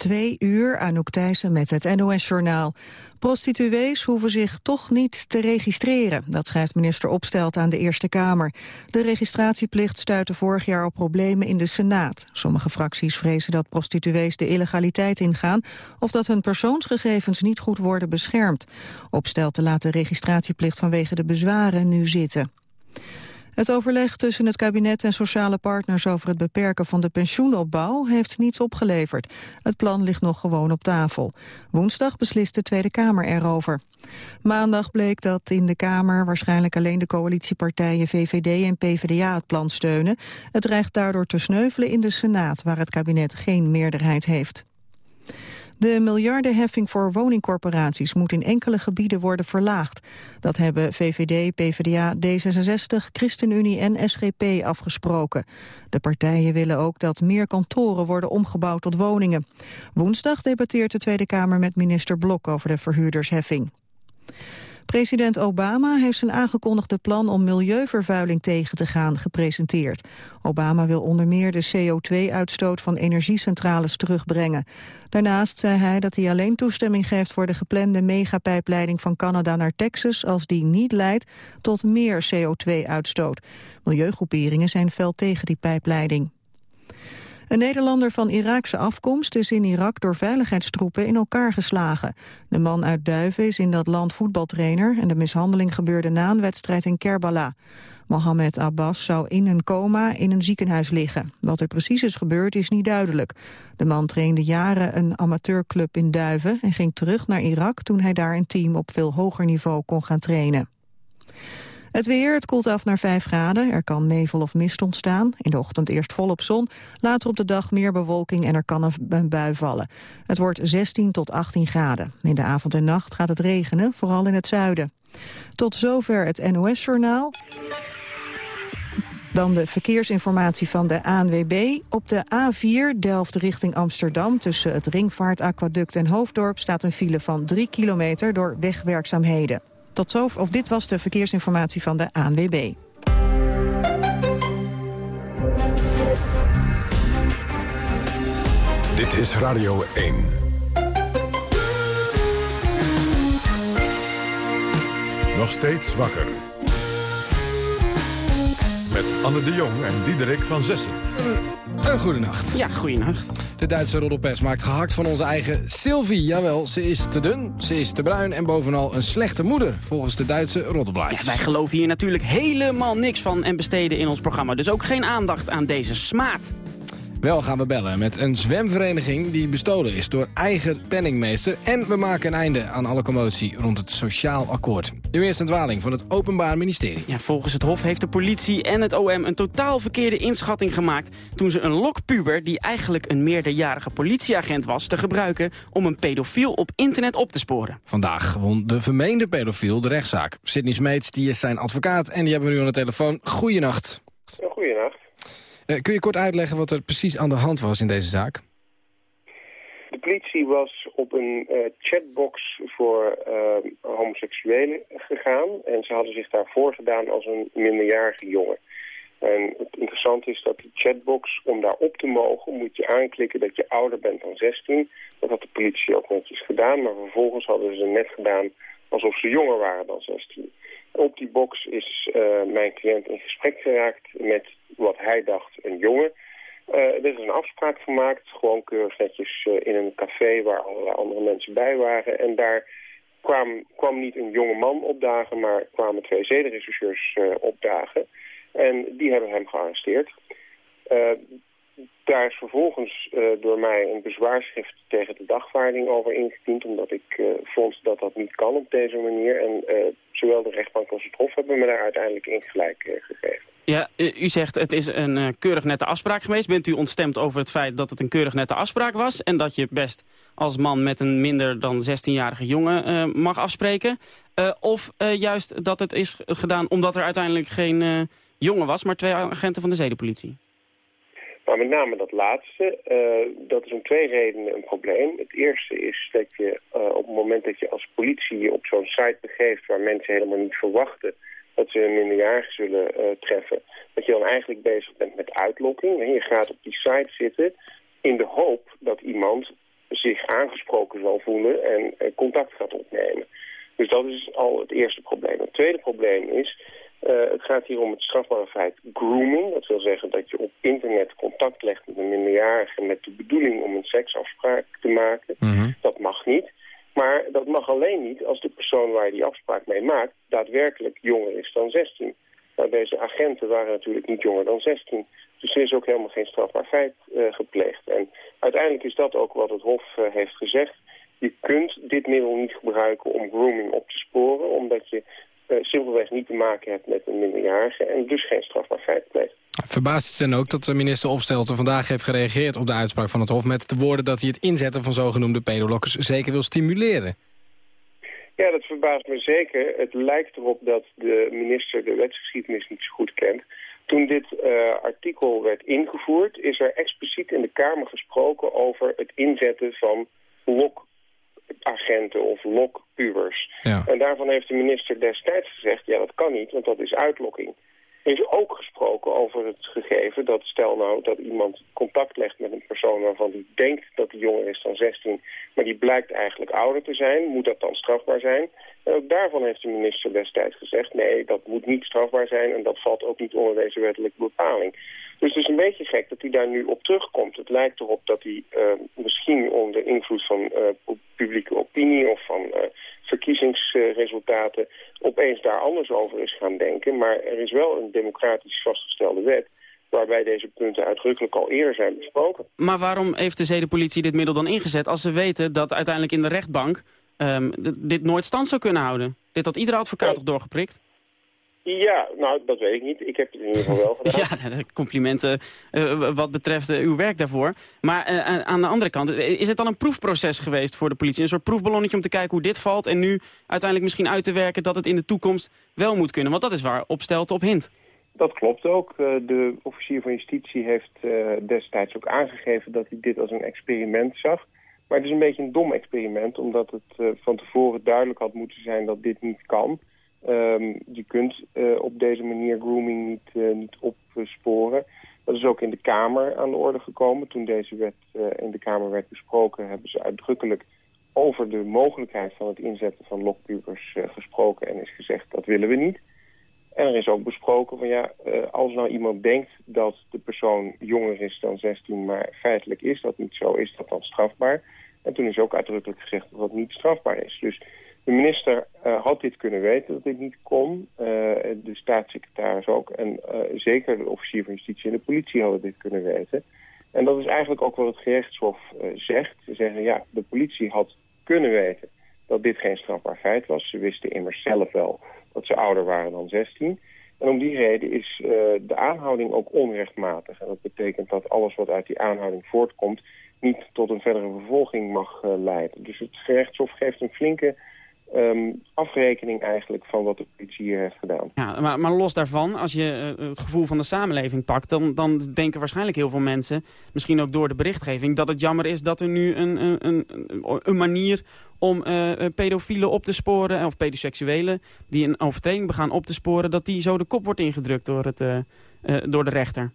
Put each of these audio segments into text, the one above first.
twee uur, Anouk Thijssen met het NOS-journaal. Prostituees hoeven zich toch niet te registreren. Dat schrijft minister Opstelt aan de Eerste Kamer. De registratieplicht stuitte vorig jaar op problemen in de Senaat. Sommige fracties vrezen dat prostituees de illegaliteit ingaan... of dat hun persoonsgegevens niet goed worden beschermd. Opstelten laat de registratieplicht vanwege de bezwaren nu zitten. Het overleg tussen het kabinet en sociale partners over het beperken van de pensioenopbouw heeft niets opgeleverd. Het plan ligt nog gewoon op tafel. Woensdag beslist de Tweede Kamer erover. Maandag bleek dat in de Kamer waarschijnlijk alleen de coalitiepartijen VVD en PvdA het plan steunen. Het dreigt daardoor te sneuvelen in de Senaat, waar het kabinet geen meerderheid heeft. De miljardenheffing voor woningcorporaties moet in enkele gebieden worden verlaagd. Dat hebben VVD, PvdA, D66, ChristenUnie en SGP afgesproken. De partijen willen ook dat meer kantoren worden omgebouwd tot woningen. Woensdag debatteert de Tweede Kamer met minister Blok over de verhuurdersheffing. President Obama heeft zijn aangekondigde plan om milieuvervuiling tegen te gaan gepresenteerd. Obama wil onder meer de CO2-uitstoot van energiecentrales terugbrengen. Daarnaast zei hij dat hij alleen toestemming geeft voor de geplande megapijpleiding van Canada naar Texas als die niet leidt tot meer CO2-uitstoot. Milieugroeperingen zijn fel tegen die pijpleiding. Een Nederlander van Iraakse afkomst is in Irak door veiligheidstroepen in elkaar geslagen. De man uit Duiven is in dat land voetbaltrainer en de mishandeling gebeurde na een wedstrijd in Kerbala. Mohammed Abbas zou in een coma in een ziekenhuis liggen. Wat er precies is gebeurd is niet duidelijk. De man trainde jaren een amateurclub in Duiven en ging terug naar Irak toen hij daar een team op veel hoger niveau kon gaan trainen. Het weer, het koelt af naar 5 graden. Er kan nevel of mist ontstaan. In de ochtend eerst volop zon. Later op de dag meer bewolking en er kan een bui vallen. Het wordt 16 tot 18 graden. In de avond en nacht gaat het regenen, vooral in het zuiden. Tot zover het NOS-journaal. Dan de verkeersinformatie van de ANWB. Op de A4 Delft richting Amsterdam tussen het Ringvaartaquaduct en Hoofddorp... staat een file van 3 kilometer door wegwerkzaamheden. Tot of dit was de verkeersinformatie van de ANWB. Dit is Radio 1. Nog steeds wakker. Met Anne de Jong en Diederik van Zessen. Een goede nacht. Ja, goeienacht. De Duitse roddelpers maakt gehakt van onze eigen Sylvie. Jawel, ze is te dun, ze is te bruin en bovenal een slechte moeder, volgens de Duitse roddelblaadjes. Ja, wij geloven hier natuurlijk helemaal niks van en besteden in ons programma. Dus ook geen aandacht aan deze smaad. Wel gaan we bellen met een zwemvereniging die bestolen is door eigen penningmeester. En we maken een einde aan alle commotie rond het sociaal akkoord. Nu eerst een dwaling van het Openbaar Ministerie. Ja, volgens het Hof heeft de politie en het OM een totaal verkeerde inschatting gemaakt... toen ze een lokpuber, die eigenlijk een meerderjarige politieagent was... te gebruiken om een pedofiel op internet op te sporen. Vandaag won de vermeende pedofiel de rechtszaak. Sidney Smeets die is zijn advocaat en die hebben we nu aan de telefoon. Goeienacht. Goeienacht. Uh, kun je kort uitleggen wat er precies aan de hand was in deze zaak? De politie was op een uh, chatbox voor uh, homoseksuelen gegaan. En ze hadden zich daar voorgedaan als een minderjarige jongen. En het interessante is dat die chatbox, om daar op te mogen, moet je aanklikken dat je ouder bent dan 16. Dat had de politie ook netjes gedaan, maar vervolgens hadden ze net gedaan alsof ze jonger waren dan 16. Op die box is uh, mijn cliënt in gesprek geraakt met wat hij dacht een jongen. Uh, er is een afspraak gemaakt, gewoon keurig netjes uh, in een café waar allerlei andere mensen bij waren. En daar kwam, kwam niet een jonge man opdagen, maar kwamen twee zedenrechercheurs opdagen. En die hebben hem gearresteerd. Daar is vervolgens uh, door mij een bezwaarschrift tegen de dagvaarding over ingediend... omdat ik uh, vond dat dat niet kan op deze manier. En uh, zowel de rechtbank als het hof hebben me daar uiteindelijk in gelijk gegeven. Ja, u zegt het is een keurig nette afspraak geweest. Bent u ontstemd over het feit dat het een keurig nette afspraak was... en dat je best als man met een minder dan 16-jarige jongen mag afspreken? of juist dat het is gedaan omdat er uiteindelijk geen jongen was... maar twee agenten van de zedenpolitie? Maar met name dat laatste, uh, dat is om twee redenen een probleem. Het eerste is dat je uh, op het moment dat je als politie je op zo'n site begeeft... waar mensen helemaal niet verwachten dat ze een minderjarige zullen uh, treffen... dat je dan eigenlijk bezig bent met uitlokking. Je gaat op die site zitten in de hoop dat iemand zich aangesproken zal voelen en contact gaat opnemen. Dus dat is al het eerste probleem. Het tweede probleem is, uh, het gaat hier om het strafbare feit grooming. Dat wil zeggen dat je op internet contact legt met een minderjarige met de bedoeling om een seksafspraak te maken. Mhm. Dat mag niet. Maar dat mag alleen niet als de persoon waar je die afspraak mee maakt daadwerkelijk jonger is dan 16. Nou, deze agenten waren natuurlijk niet jonger dan 16. Dus er is ook helemaal geen strafbaar feit uh, gepleegd. En uiteindelijk is dat ook wat het Hof uh, heeft gezegd. Je kunt dit middel niet gebruiken om grooming op te sporen... omdat je simpelweg niet te maken hebt met een minderjarige... en dus geen strafbaar feit pleegt. Verbaast het dan ook dat de minister Opstelten vandaag heeft gereageerd op de uitspraak van het Hof... met de woorden dat hij het inzetten van zogenoemde pedolokkers zeker wil stimuleren? Ja, dat verbaast me zeker. Het lijkt erop dat de minister de wetsgeschiedenis niet zo goed kent. Toen dit uh, artikel werd ingevoerd, is er expliciet in de Kamer gesproken over het inzetten van lokagenten of lokpubers. Ja. En daarvan heeft de minister destijds gezegd, ja dat kan niet, want dat is uitlokking. Er is ook gesproken over het gegeven dat stel nou dat iemand contact legt met een persoon waarvan die denkt dat hij jonger is dan 16, maar die blijkt eigenlijk ouder te zijn, moet dat dan strafbaar zijn? En ook daarvan heeft de minister destijds gezegd, nee, dat moet niet strafbaar zijn en dat valt ook niet onder deze wettelijke bepaling. Dus het is een beetje gek dat hij daar nu op terugkomt. Het lijkt erop dat hij uh, misschien onder invloed van uh, publieke opinie of van uh, verkiezingsresultaten opeens daar anders over is gaan denken. Maar er is wel een democratisch vastgestelde wet waarbij deze punten uitdrukkelijk al eerder zijn besproken. Maar waarom heeft de zedenpolitie dit middel dan ingezet als ze weten dat uiteindelijk in de rechtbank um, dit nooit stand zou kunnen houden? Dit had iedere advocaat toch doorgeprikt? Ja, nou, dat weet ik niet. Ik heb het in ieder geval wel gedaan. ja, complimenten uh, wat betreft uh, uw werk daarvoor. Maar uh, aan de andere kant, is het dan een proefproces geweest voor de politie? Een soort proefballonnetje om te kijken hoe dit valt... en nu uiteindelijk misschien uit te werken dat het in de toekomst wel moet kunnen? Want dat is waar Opstelte op hint. Dat klopt ook. de officier van justitie heeft destijds ook aangegeven... dat hij dit als een experiment zag. Maar het is een beetje een dom experiment... omdat het van tevoren duidelijk had moeten zijn dat dit niet kan... Um, je kunt uh, op deze manier grooming niet, uh, niet opsporen. Dat is ook in de Kamer aan de orde gekomen. Toen deze wet uh, in de Kamer werd besproken... hebben ze uitdrukkelijk over de mogelijkheid van het inzetten van lokpubers gesproken... en is gezegd dat willen we niet. En er is ook besproken van ja, als nou iemand denkt dat de persoon jonger is dan 16... maar feitelijk is dat niet zo, is dat dan strafbaar? En toen is ook uitdrukkelijk gezegd dat dat niet strafbaar is. Dus de minister uh, had dit kunnen weten dat dit niet kon. Uh, de staatssecretaris ook. En uh, zeker de officier van justitie en de politie hadden dit kunnen weten. En dat is eigenlijk ook wat het gerechtshof zegt. Ze zeggen, ja, de politie had kunnen weten dat dit geen strafbaar feit was. Ze wisten immers zelf wel dat ze ouder waren dan 16. En om die reden is de aanhouding ook onrechtmatig. En dat betekent dat alles wat uit die aanhouding voortkomt... niet tot een verdere vervolging mag leiden. Dus het gerechtshof geeft een flinke um, afrekening eigenlijk van wat de politie hier heeft gedaan. Ja, maar, maar los daarvan, als je uh, het gevoel van de samenleving pakt... Dan, dan denken waarschijnlijk heel veel mensen, misschien ook door de berichtgeving... dat het jammer is dat er nu een, een, een, een manier om uh, pedofielen op te sporen... of pedoseksuelen die een overtreding begaan op te sporen... dat die zo de kop wordt ingedrukt door, het, door de rechter.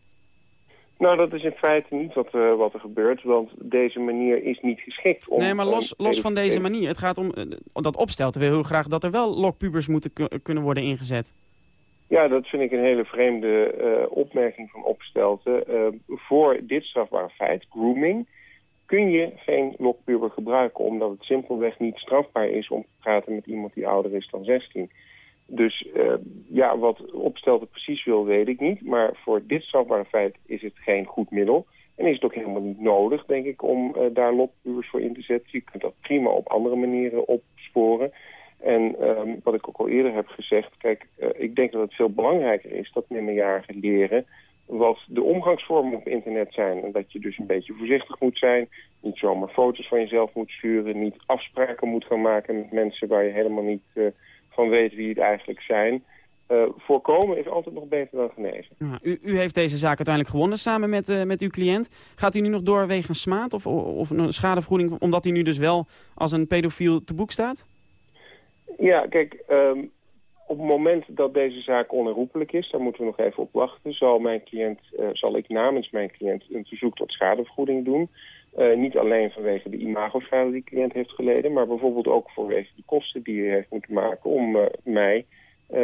Nou, dat is in feite niet wat, uh, wat er gebeurt, want deze manier is niet geschikt om... Nee, maar los, los van deze manier. Het gaat om, uh, dat opstelt wil heel graag dat er wel lokpubers moeten kunnen worden ingezet. Ja, dat vind ik een hele vreemde uh, opmerking van opstelten. voor dit strafbare feit, grooming, kun je geen lokpuber gebruiken... omdat het simpelweg niet strafbaar is om te praten met iemand die ouder is dan 16. Dus uh, ja, wat opstelde precies wil, weet ik niet. Maar voor dit strafbare feit is het geen goed middel. En is het ook helemaal niet nodig, denk ik, om uh, daar lopbuurs voor in te zetten. Je kunt dat prima op andere manieren opsporen. En um, wat ik ook al eerder heb gezegd, kijk, uh, ik denk dat het veel belangrijker is dat minderjarigen leren wat de omgangsvormen op internet zijn. En dat je dus een beetje voorzichtig moet zijn, niet zomaar foto's van jezelf moet sturen, niet afspraken moet gaan maken met mensen waar je helemaal niet van weet wie het eigenlijk zijn. Uh, voorkomen is altijd nog beter dan genezen. Ja, u, u, heeft deze zaak uiteindelijk gewonnen samen met, uh, met uw cliënt. Gaat u nu nog door wegens smaad of, of een schadevergoeding... omdat hij nu dus wel als een pedofiel te boek staat? Ja, kijk, um, op het moment dat deze zaak onherroepelijk is... daar moeten we nog even op wachten... zal, mijn cliënt, uh, zal ik namens mijn cliënt een verzoek tot schadevergoeding doen. Niet alleen vanwege de imagoschade die de cliënt heeft geleden... maar bijvoorbeeld ook vanwege de kosten die hij heeft moeten maken... om mij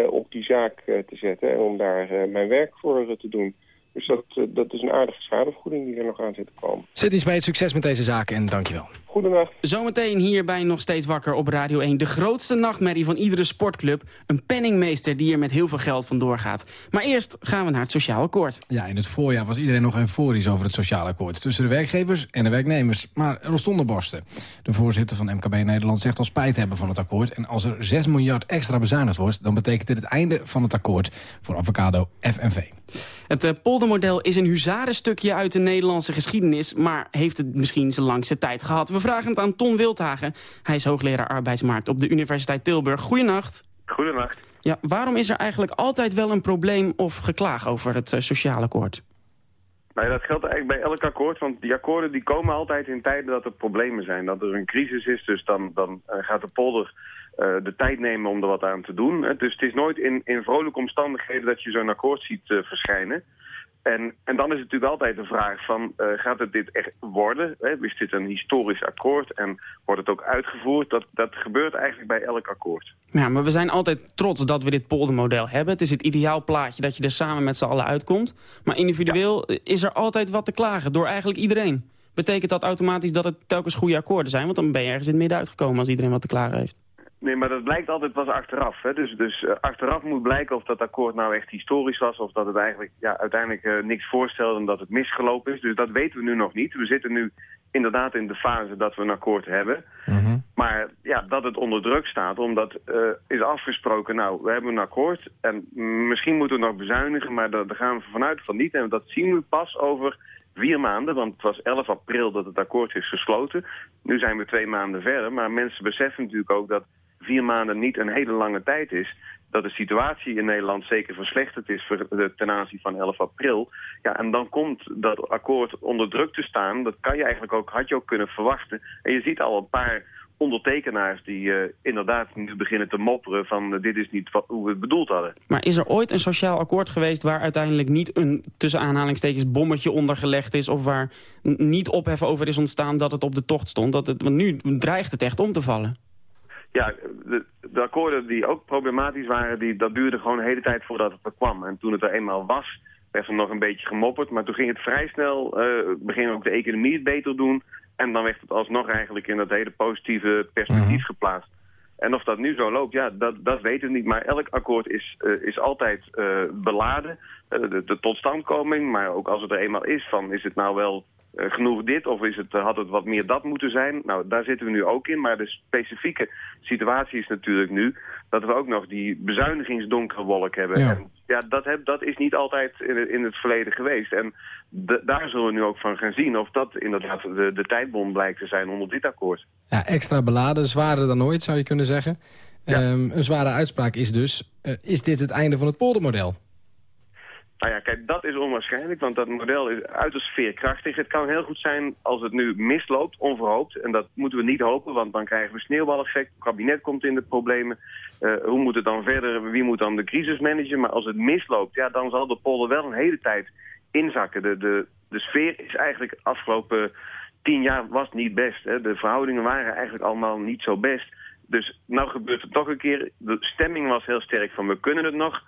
op die zaak te zetten en om daar mijn werk voor te doen. Dus dat, dat is een aardige schadevergoeding die er nog aan zit te komen. Zit iets mee, succes met deze zaken en dankjewel. Goedendag. Zometeen hierbij nog steeds wakker op Radio 1. De grootste nachtmerrie van iedere sportclub. Een penningmeester die er met heel veel geld vandoor gaat. Maar eerst gaan we naar het Sociaal Akkoord. Ja, in het voorjaar was iedereen nog euforisch over het Sociaal Akkoord. Tussen de werkgevers en de werknemers. Maar er stonden borsten. De voorzitter van MKB Nederland zegt al spijt te hebben van het akkoord. En als er 6 miljard extra bezuinigd wordt... dan betekent dit het einde van het akkoord voor avocado FNV. Het uh, poldermodel is een huzarenstukje uit de Nederlandse geschiedenis... maar heeft het misschien zijn langste tijd gehad. We vragen het aan Ton Wildhagen. Hij is hoogleraar arbeidsmarkt op de Universiteit Tilburg. Goedenacht. Goedenacht. Ja, waarom is er eigenlijk altijd wel een probleem of geklaag over het uh, sociaal akkoord? Nou ja, dat geldt eigenlijk bij elk akkoord, want die akkoorden die komen altijd in tijden dat er problemen zijn. Dat er een crisis is, dus dan, dan uh, gaat de polder uh, de tijd nemen om er wat aan te doen. Dus het is nooit in, in vrolijke omstandigheden dat je zo'n akkoord ziet verschijnen. En, en dan is het natuurlijk altijd de vraag van, uh, gaat het dit echt worden? Hè? Is dit een historisch akkoord en wordt het ook uitgevoerd? Dat, dat gebeurt eigenlijk bij elk akkoord. Ja, maar we zijn altijd trots dat we dit poldermodel hebben. Het is het ideaal plaatje dat je er samen met z'n allen uitkomt. Maar individueel ja. is er altijd wat te klagen door eigenlijk iedereen. Betekent dat automatisch dat het telkens goede akkoorden zijn? Want dan ben je ergens in het midden uitgekomen als iedereen wat te klagen heeft. Nee, maar dat blijkt altijd pas achteraf. Hè? Dus, dus uh, achteraf moet blijken of dat akkoord nou echt historisch was... of dat het eigenlijk ja, uiteindelijk uh, niks voorstelde en dat het misgelopen is. Dus dat weten we nu nog niet. We zitten nu inderdaad in de fase dat we een akkoord hebben. Mm -hmm. Maar ja, dat het onder druk staat, omdat uh, is afgesproken... nou, we hebben een akkoord en misschien moeten we nog bezuinigen... maar daar, daar gaan we vanuit van niet. En dat zien we pas over vier maanden, want het was 11 april dat het akkoord is gesloten. Nu zijn we twee maanden verder, maar mensen beseffen natuurlijk ook dat vier maanden niet een hele lange tijd is... dat de situatie in Nederland zeker verslechterd is ten aanzien van 11 april. Ja, en dan komt dat akkoord onder druk te staan. Dat kan je eigenlijk ook, had je ook kunnen verwachten. En je ziet al een paar ondertekenaars die uh, inderdaad nu beginnen te mopperen van uh, dit is niet wat, hoe we het bedoeld hadden. Maar is er ooit een sociaal akkoord geweest waar uiteindelijk niet een tussen aanhalingstekens bommetje ondergelegd is of waar niet ophef over is ontstaan dat het op de tocht stond? Dat het, want nu dreigt het echt om te vallen. Ja, de, de, akkoorden die ook problematisch waren, die, dat duurde gewoon een hele tijd voordat het er kwam. En toen het er eenmaal was, werd er nog een beetje gemopperd. Maar toen ging het vrij snel, uh, begin ook de economie het beter doen. En dan werd het alsnog eigenlijk in dat hele positieve perspectief -huh. geplaatst. En of dat nu zo loopt, ja, dat, dat weten we niet. Maar elk akkoord is, uh, is altijd uh, beladen. de, de totstandkoming, maar ook als het er eenmaal is, van is het nou wel genoeg dit of is het, uh, had het wat meer dat moeten zijn? Nou, daar zitten we nu ook in. Maar de specifieke situatie is natuurlijk nu dat we ook nog die bezuinigingsdonkere wolk hebben. Ja. En ja, dat, heb, dat is niet altijd in het, in het verleden geweest. En daar zullen we nu ook van gaan zien of dat inderdaad de, de tijdbom blijkt te zijn onder dit akkoord. Ja, extra beladen, zwaarder dan ooit zou je kunnen zeggen. Ja. Um, een zware uitspraak is dus, uh, is dit het einde van het poldermodel? Nou ja, kijk, dat is onwaarschijnlijk, want dat model is uiterst veerkrachtig. Het kan heel goed zijn als het nu misloopt, onverhoopt. En dat moeten we niet hopen, want dan krijgen we sneeuwbaleffect. Het kabinet komt in de problemen. Uh, hoe moet het dan verder? Wie moet dan de crisis managen? Maar als het misloopt, ja, dan zal de polder wel een hele tijd inzakken. De, de, de sfeer is eigenlijk afgelopen tien jaar was niet best. Hè. De verhoudingen waren eigenlijk allemaal niet zo best. Dus nou gebeurt het toch een keer. De stemming was heel sterk van we kunnen het nog...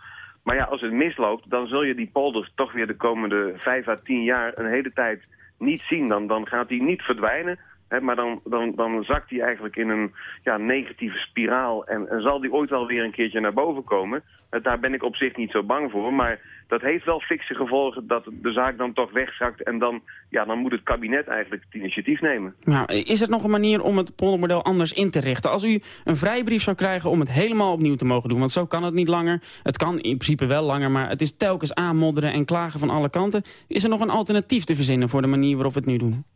Maar ja, als het misloopt, dan zul je die polder toch weer de komende vijf à tien jaar een hele tijd niet zien. Dan, dan gaat die niet verdwijnen, maar dan, dan, dan zakt die eigenlijk in een ja, negatieve spiraal. En, zal die ooit wel weer een keertje naar boven komen. Daar ben ik op zich niet zo bang voor, maar dat heeft wel fikse gevolgen dat de zaak dan toch wegzakt. En dan, ja, dan moet het kabinet eigenlijk het initiatief nemen. Nou, is er nog een manier om het poldermodel anders in te richten? Als u een vrijbrief zou krijgen om het helemaal opnieuw te mogen doen, want zo kan het niet langer. Het kan in principe wel langer, maar het is telkens aanmodderen en klagen van alle kanten. Is er nog een alternatief te verzinnen voor de manier waarop we het nu doen?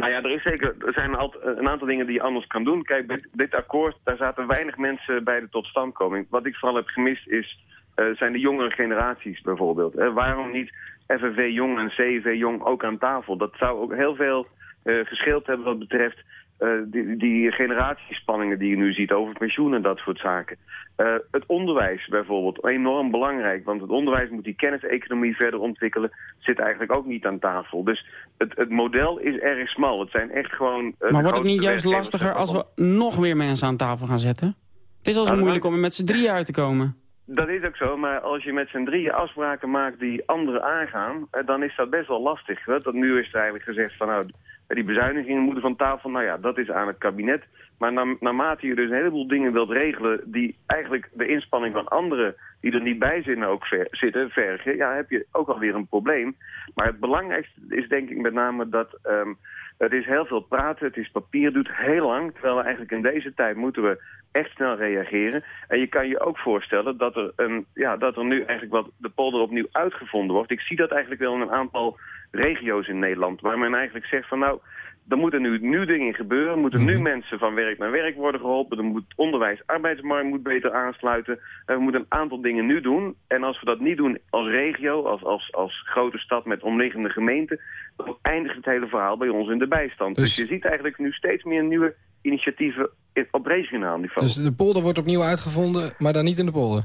Nou ja, er, is zeker, er zijn een aantal dingen die je anders kan doen. Kijk, dit, akkoord, daar zaten weinig mensen bij de totstandkoming. Wat ik vooral heb gemist is, uh, zijn de jongere generaties bijvoorbeeld. Waarom niet FNV Jong en CV Jong ook aan tafel? Dat zou ook heel veel uh, gescheeld hebben wat betreft uh, die, die, generatiespanningen die je nu ziet over pensioenen en dat soort zaken. Uh, het onderwijs bijvoorbeeld, enorm belangrijk. Want het onderwijs moet die kenniseconomie verder ontwikkelen. Zit eigenlijk ook niet aan tafel. Dus het, het model is erg smal. Het zijn echt gewoon... Uh, maar wordt het niet juist lastiger als we nog weer mensen aan tafel gaan zetten? Het is al zo nou, moeilijk om er met z'n drieën uit te komen. Dat is ook zo, maar als je met z'n drieën afspraken maakt die anderen aangaan, dan is dat best wel lastig. Dat nu is er eigenlijk gezegd van nou, die bezuinigingen moeten van tafel. Nou ja, dat is aan het kabinet. Maar na, naarmate je dus een heleboel dingen wilt regelen... die eigenlijk de inspanning van anderen die er niet bij zitten ook ver, zitten, vergen... ja, heb je ook alweer een probleem. Maar het belangrijkste is denk ik met name dat... Um, het is heel veel praten, het is papier, duurt heel lang. Terwijl we eigenlijk in deze tijd moeten we echt snel reageren. En je kan je ook voorstellen dat er, een, ja, dat er nu eigenlijk wat de polder opnieuw uitgevonden wordt. Ik zie dat eigenlijk wel in een aantal regio's in Nederland. Waar men eigenlijk zegt van nou, er moeten nu, nu dingen gebeuren. Er moeten nu mhm. mensen van werk naar werk worden geholpen. Er moet onderwijs, arbeidsmarkt moet beter aansluiten. We moeten een aantal dingen nu doen. En als we dat niet doen als regio, als, als, als grote stad met omliggende gemeenten... dan eindigt het hele verhaal bij ons in de bijstand. Dus, dus je ziet eigenlijk nu steeds meer nieuwe initiatieven op regionaal niveau. Dus de polder wordt opnieuw uitgevonden, maar dan niet in de polder?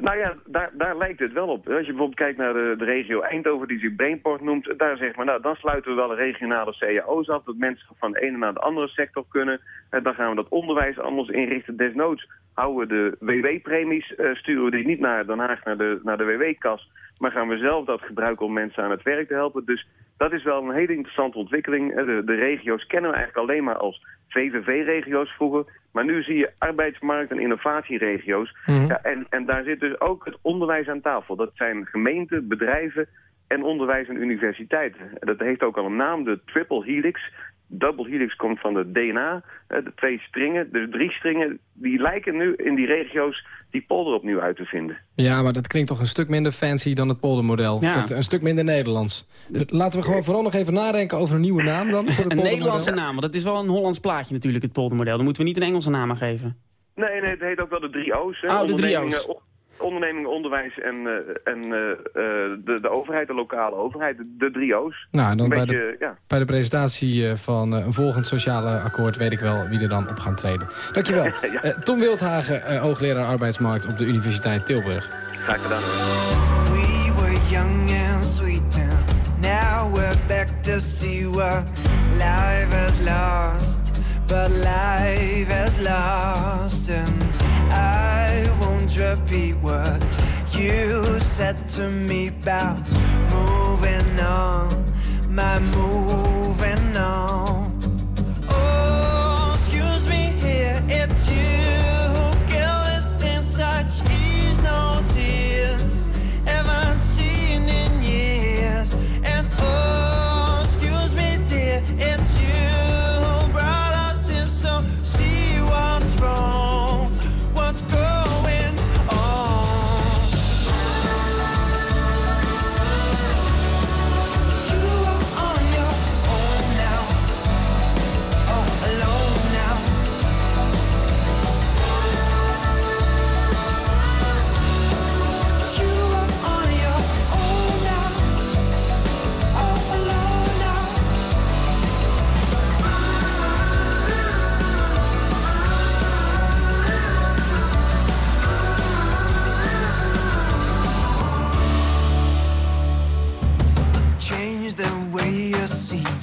Nou ja, daar, lijkt het wel op. Als je bijvoorbeeld kijkt naar de, regio Eindhoven, die zich Brainport noemt... daar zeg maar, nou, dan sluiten we wel regionale cao's af... dat mensen van de ene naar de andere sector kunnen. En dan gaan we dat onderwijs anders inrichten. Desnoods houden we de WW-premies, uh, sturen we die niet naar Den Haag, naar de, naar de WW-kas... maar gaan we zelf dat gebruiken om mensen aan het werk te helpen. Dus dat is wel een hele interessante ontwikkeling. De, de regio's kennen we eigenlijk alleen maar als VVV-regio's vroeger. Maar nu zie je arbeidsmarkt- en innovatieregio's. Mhm. ja, en, en daar zit dus ook het onderwijs aan tafel. Dat zijn gemeenten, bedrijven en onderwijs en universiteiten. Dat heeft ook al een naam, de Triple Helix. Double helix komt van de DNA, de twee stringen, dus drie stringen... die lijken nu in die regio's die polder opnieuw uit te vinden. Ja, maar dat klinkt toch een stuk minder fancy dan het poldermodel. Ja. Een stuk minder Nederlands. Laten we gewoon vooral nog even nadenken over een nieuwe naam dan. Voor het een Nederlandse naam, want dat is wel een Hollands plaatje natuurlijk, het poldermodel. Dan moeten we niet een Engelse naam aan geven. Nee, nee, het heet ook wel de drie O's. Oh, de drie O's ondernemingen, onderwijs en, uh, en uh, de, de overheid, de lokale overheid, de, drie O's. Nou, dan bij, de, ja. bij de presentatie van een volgend sociale akkoord weet ik wel wie er dan op gaan treden. Dankjewel. ja. Tom Wildhagen, hoogleraar arbeidsmarkt op de Universiteit Tilburg. Graag gedaan. We were young and sweet and now we're back to see what life has lost. But life has lost and I won't repeat what you said to me about moving on, my moving on. Oh, excuse me here, it's you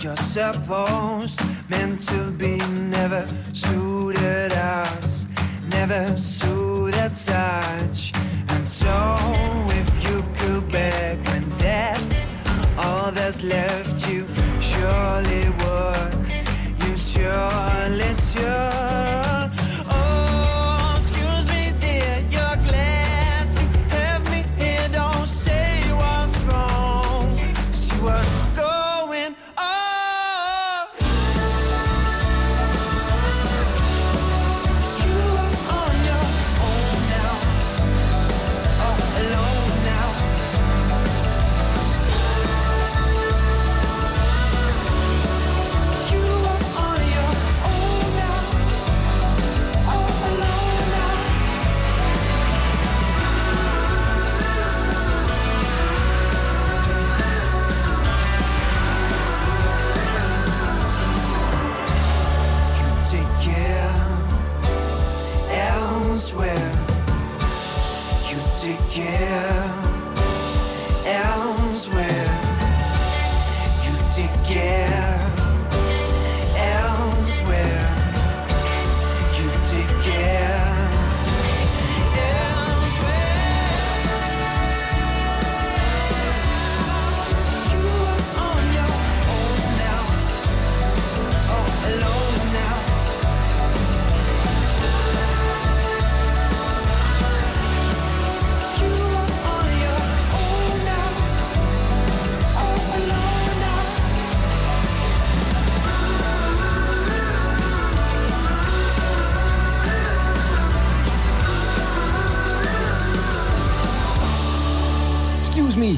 you're supposed meant to be never suited us, never suited touch. And so, if you could beg when that's all that's left, you surely would. You surely should.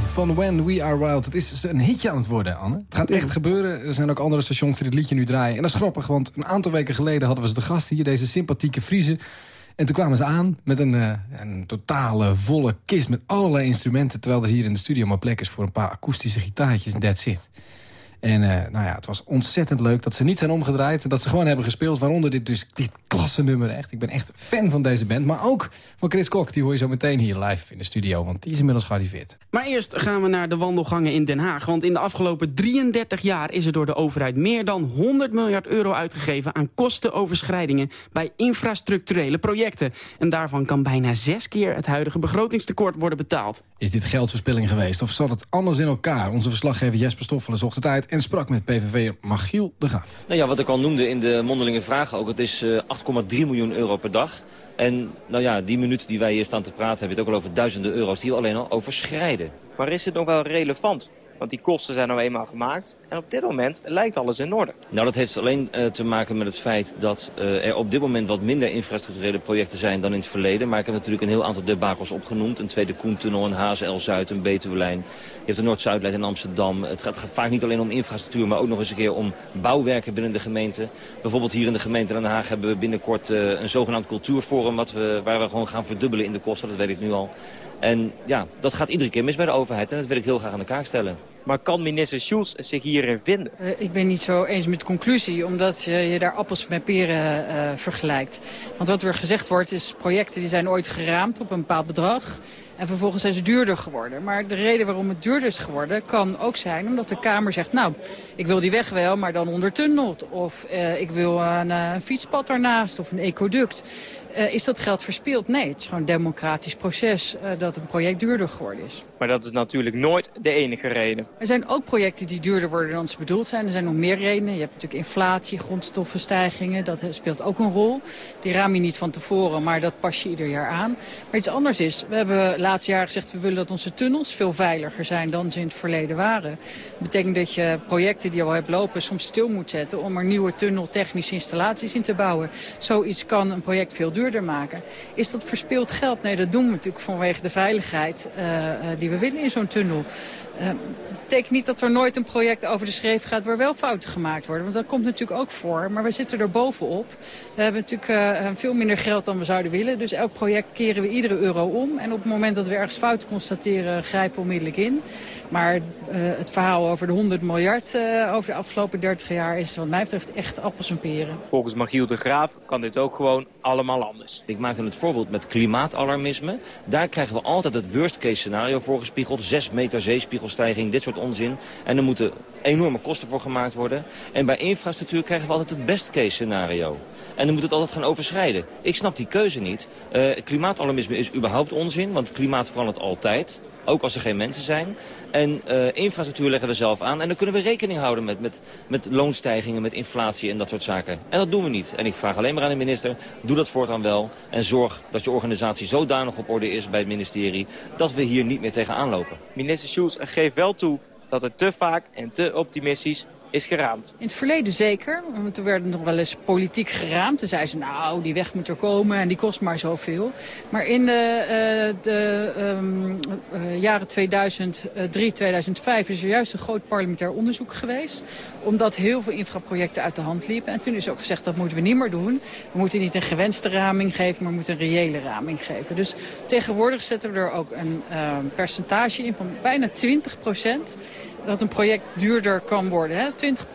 Van When We Are Wild. Het is een hitje aan het worden, Anne. Het gaat echt gebeuren. Er zijn ook andere stations die dit liedje nu draaien. En dat is grappig, want een aantal weken geleden hadden we ze de gast hier, deze sympathieke Friese. En toen kwamen ze aan met een, uh, een totale volle kist met allerlei instrumenten... terwijl er hier in de studio maar plek is voor een paar akoestische gitaartjes en that's it. En uh, nou ja, het was ontzettend leuk dat ze niet zijn omgedraaid. Dat ze gewoon hebben gespeeld. Waaronder dit, dus, dit klasse echt. Ik ben echt fan van deze band. Maar ook van Chris Kok. Die hoor je zo meteen hier live in de studio. Want die is inmiddels gearriveerd. Maar eerst gaan we naar de wandelgangen in Den Haag. Want in de afgelopen 33 jaar is er door de overheid... meer dan 100 miljard euro uitgegeven aan kostenoverschrijdingen... bij infrastructurele projecten. En daarvan kan bijna zes keer het huidige begrotingstekort worden betaald. Is dit geldverspilling geweest? Of zat het anders in elkaar? Onze verslaggever Jesper Stoffelen zocht het uit en sprak met PVV Machiel de Graaf. Nou ja, wat ik al noemde in de mondelinge vragen ook, het is 8,3 eh, miljoen euro per dag. En nou ja, die minuut die wij hier staan te praten, hebben we het ook al over duizenden euro's die we alleen al overschrijden. Maar is het nog wel relevant? Want die kosten zijn nou eenmaal gemaakt. En op dit moment lijkt alles in orde. Nou, dat heeft alleen uh, te maken met het feit dat uh, er op dit moment wat minder infrastructurele projecten zijn dan in het verleden. Maar ik heb natuurlijk een heel aantal debakels opgenoemd. Een tweede Koentunnel, een HSL-Zuid, een Betuwelijn. Je hebt de Noord-Zuidlijn in Amsterdam. Het gaat vaak niet alleen om infrastructuur, maar ook nog eens een keer om bouwwerken binnen de gemeente. Bijvoorbeeld hier in de gemeente Den Haag hebben we binnenkort uh, een zogenaamd cultuurforum... Wat we, waar we gewoon gaan verdubbelen in de kosten, dat weet ik nu al. En ja, dat gaat iedere keer mis bij de overheid en dat wil ik heel graag aan de kaak stellen. Maar kan minister Schulz zich hierin vinden? Uh, ik ben niet zo eens met de conclusie, omdat je, je daar appels met peren uh, vergelijkt. Want wat er gezegd wordt is projecten die zijn ooit geraamd op een bepaald bedrag. En vervolgens zijn ze duurder geworden. Maar de reden waarom het duurder is geworden kan ook zijn omdat de Kamer zegt... nou, ik wil die weg wel, maar dan ondertunneld. Of uh, ik wil een, een fietspad ernaast of een ecoduct. Uh, is dat geld verspild? Nee, het is gewoon een democratisch proces dat een project duurder geworden is. Maar dat is natuurlijk nooit de enige reden. Er zijn ook projecten die duurder worden dan ze bedoeld zijn. Er zijn nog meer redenen. Je hebt natuurlijk inflatie, grondstoffenstijgingen. Dat speelt ook een rol. Die raam je niet van tevoren, maar dat pas je ieder jaar aan. Maar iets anders is, we hebben laatste jaren gezegd... we willen dat onze tunnels veel veiliger zijn dan ze in het verleden waren. Dat betekent dat je projecten die je al hebt lopen soms stil moet zetten... om er nieuwe tunneltechnische installaties in te bouwen. Zoiets kan een project veel duurder maken. Is dat verspild geld? Nee, dat doen we natuurlijk vanwege de veiligheid uh, we willen in zo'n tunnel. Uh, betekent niet dat er nooit een project over de schreef gaat waar wel fouten gemaakt worden. Want dat komt natuurlijk ook voor. Maar we zitten er bovenop. We hebben natuurlijk uh, veel minder geld dan we zouden willen. Dus elk project keren we iedere euro om. En op het moment dat we ergens fouten constateren, grijpen we onmiddellijk in. Maar uh, het verhaal over de 100 miljard uh, over de afgelopen 30 jaar is wat mij betreft echt appels en peren. Volgens Magiel de Graaf kan dit ook gewoon allemaal anders. Ik maakte het voorbeeld met klimaatalarmisme. Daar krijgen we altijd het worst case scenario voorgespiegeld. 6 meter zeespiegelstijging, dit soort onzin. En er moeten enorme kosten voor gemaakt worden. En bij infrastructuur krijgen we altijd het best case scenario. En dan moet het altijd gaan overschrijden. Ik snap die keuze niet. Uh, klimaatalarmisme is überhaupt onzin, want klimaat verandert altijd ook als er geen mensen zijn. En uh, infrastructuur leggen we zelf aan. En dan kunnen we rekening houden met, met, met loonstijgingen, met inflatie en dat soort zaken. En dat doen we niet. En ik vraag alleen maar aan de minister, doe dat voortaan wel. En zorg dat je organisatie zodanig op orde is bij het ministerie... dat we hier niet meer tegenaan lopen. Minister Schulz geeft wel toe dat het te vaak en te optimistisch is geraamd. In het verleden zeker, want er werd nog wel eens politiek geraamd. Toen zei ze, nou, die weg moet er komen en die kost maar zoveel. Maar in de, uh, de um, uh, jaren 2003, 2005 is er juist een groot parlementair onderzoek geweest. Omdat heel veel infraprojecten uit de hand liepen. En toen is ook gezegd, dat moeten we niet meer doen. We moeten niet een gewenste raming geven, maar we moeten een reële raming geven. Dus tegenwoordig zetten we er ook een uh, percentage in van bijna 20 procent dat een project duurder kan worden. Hè? 20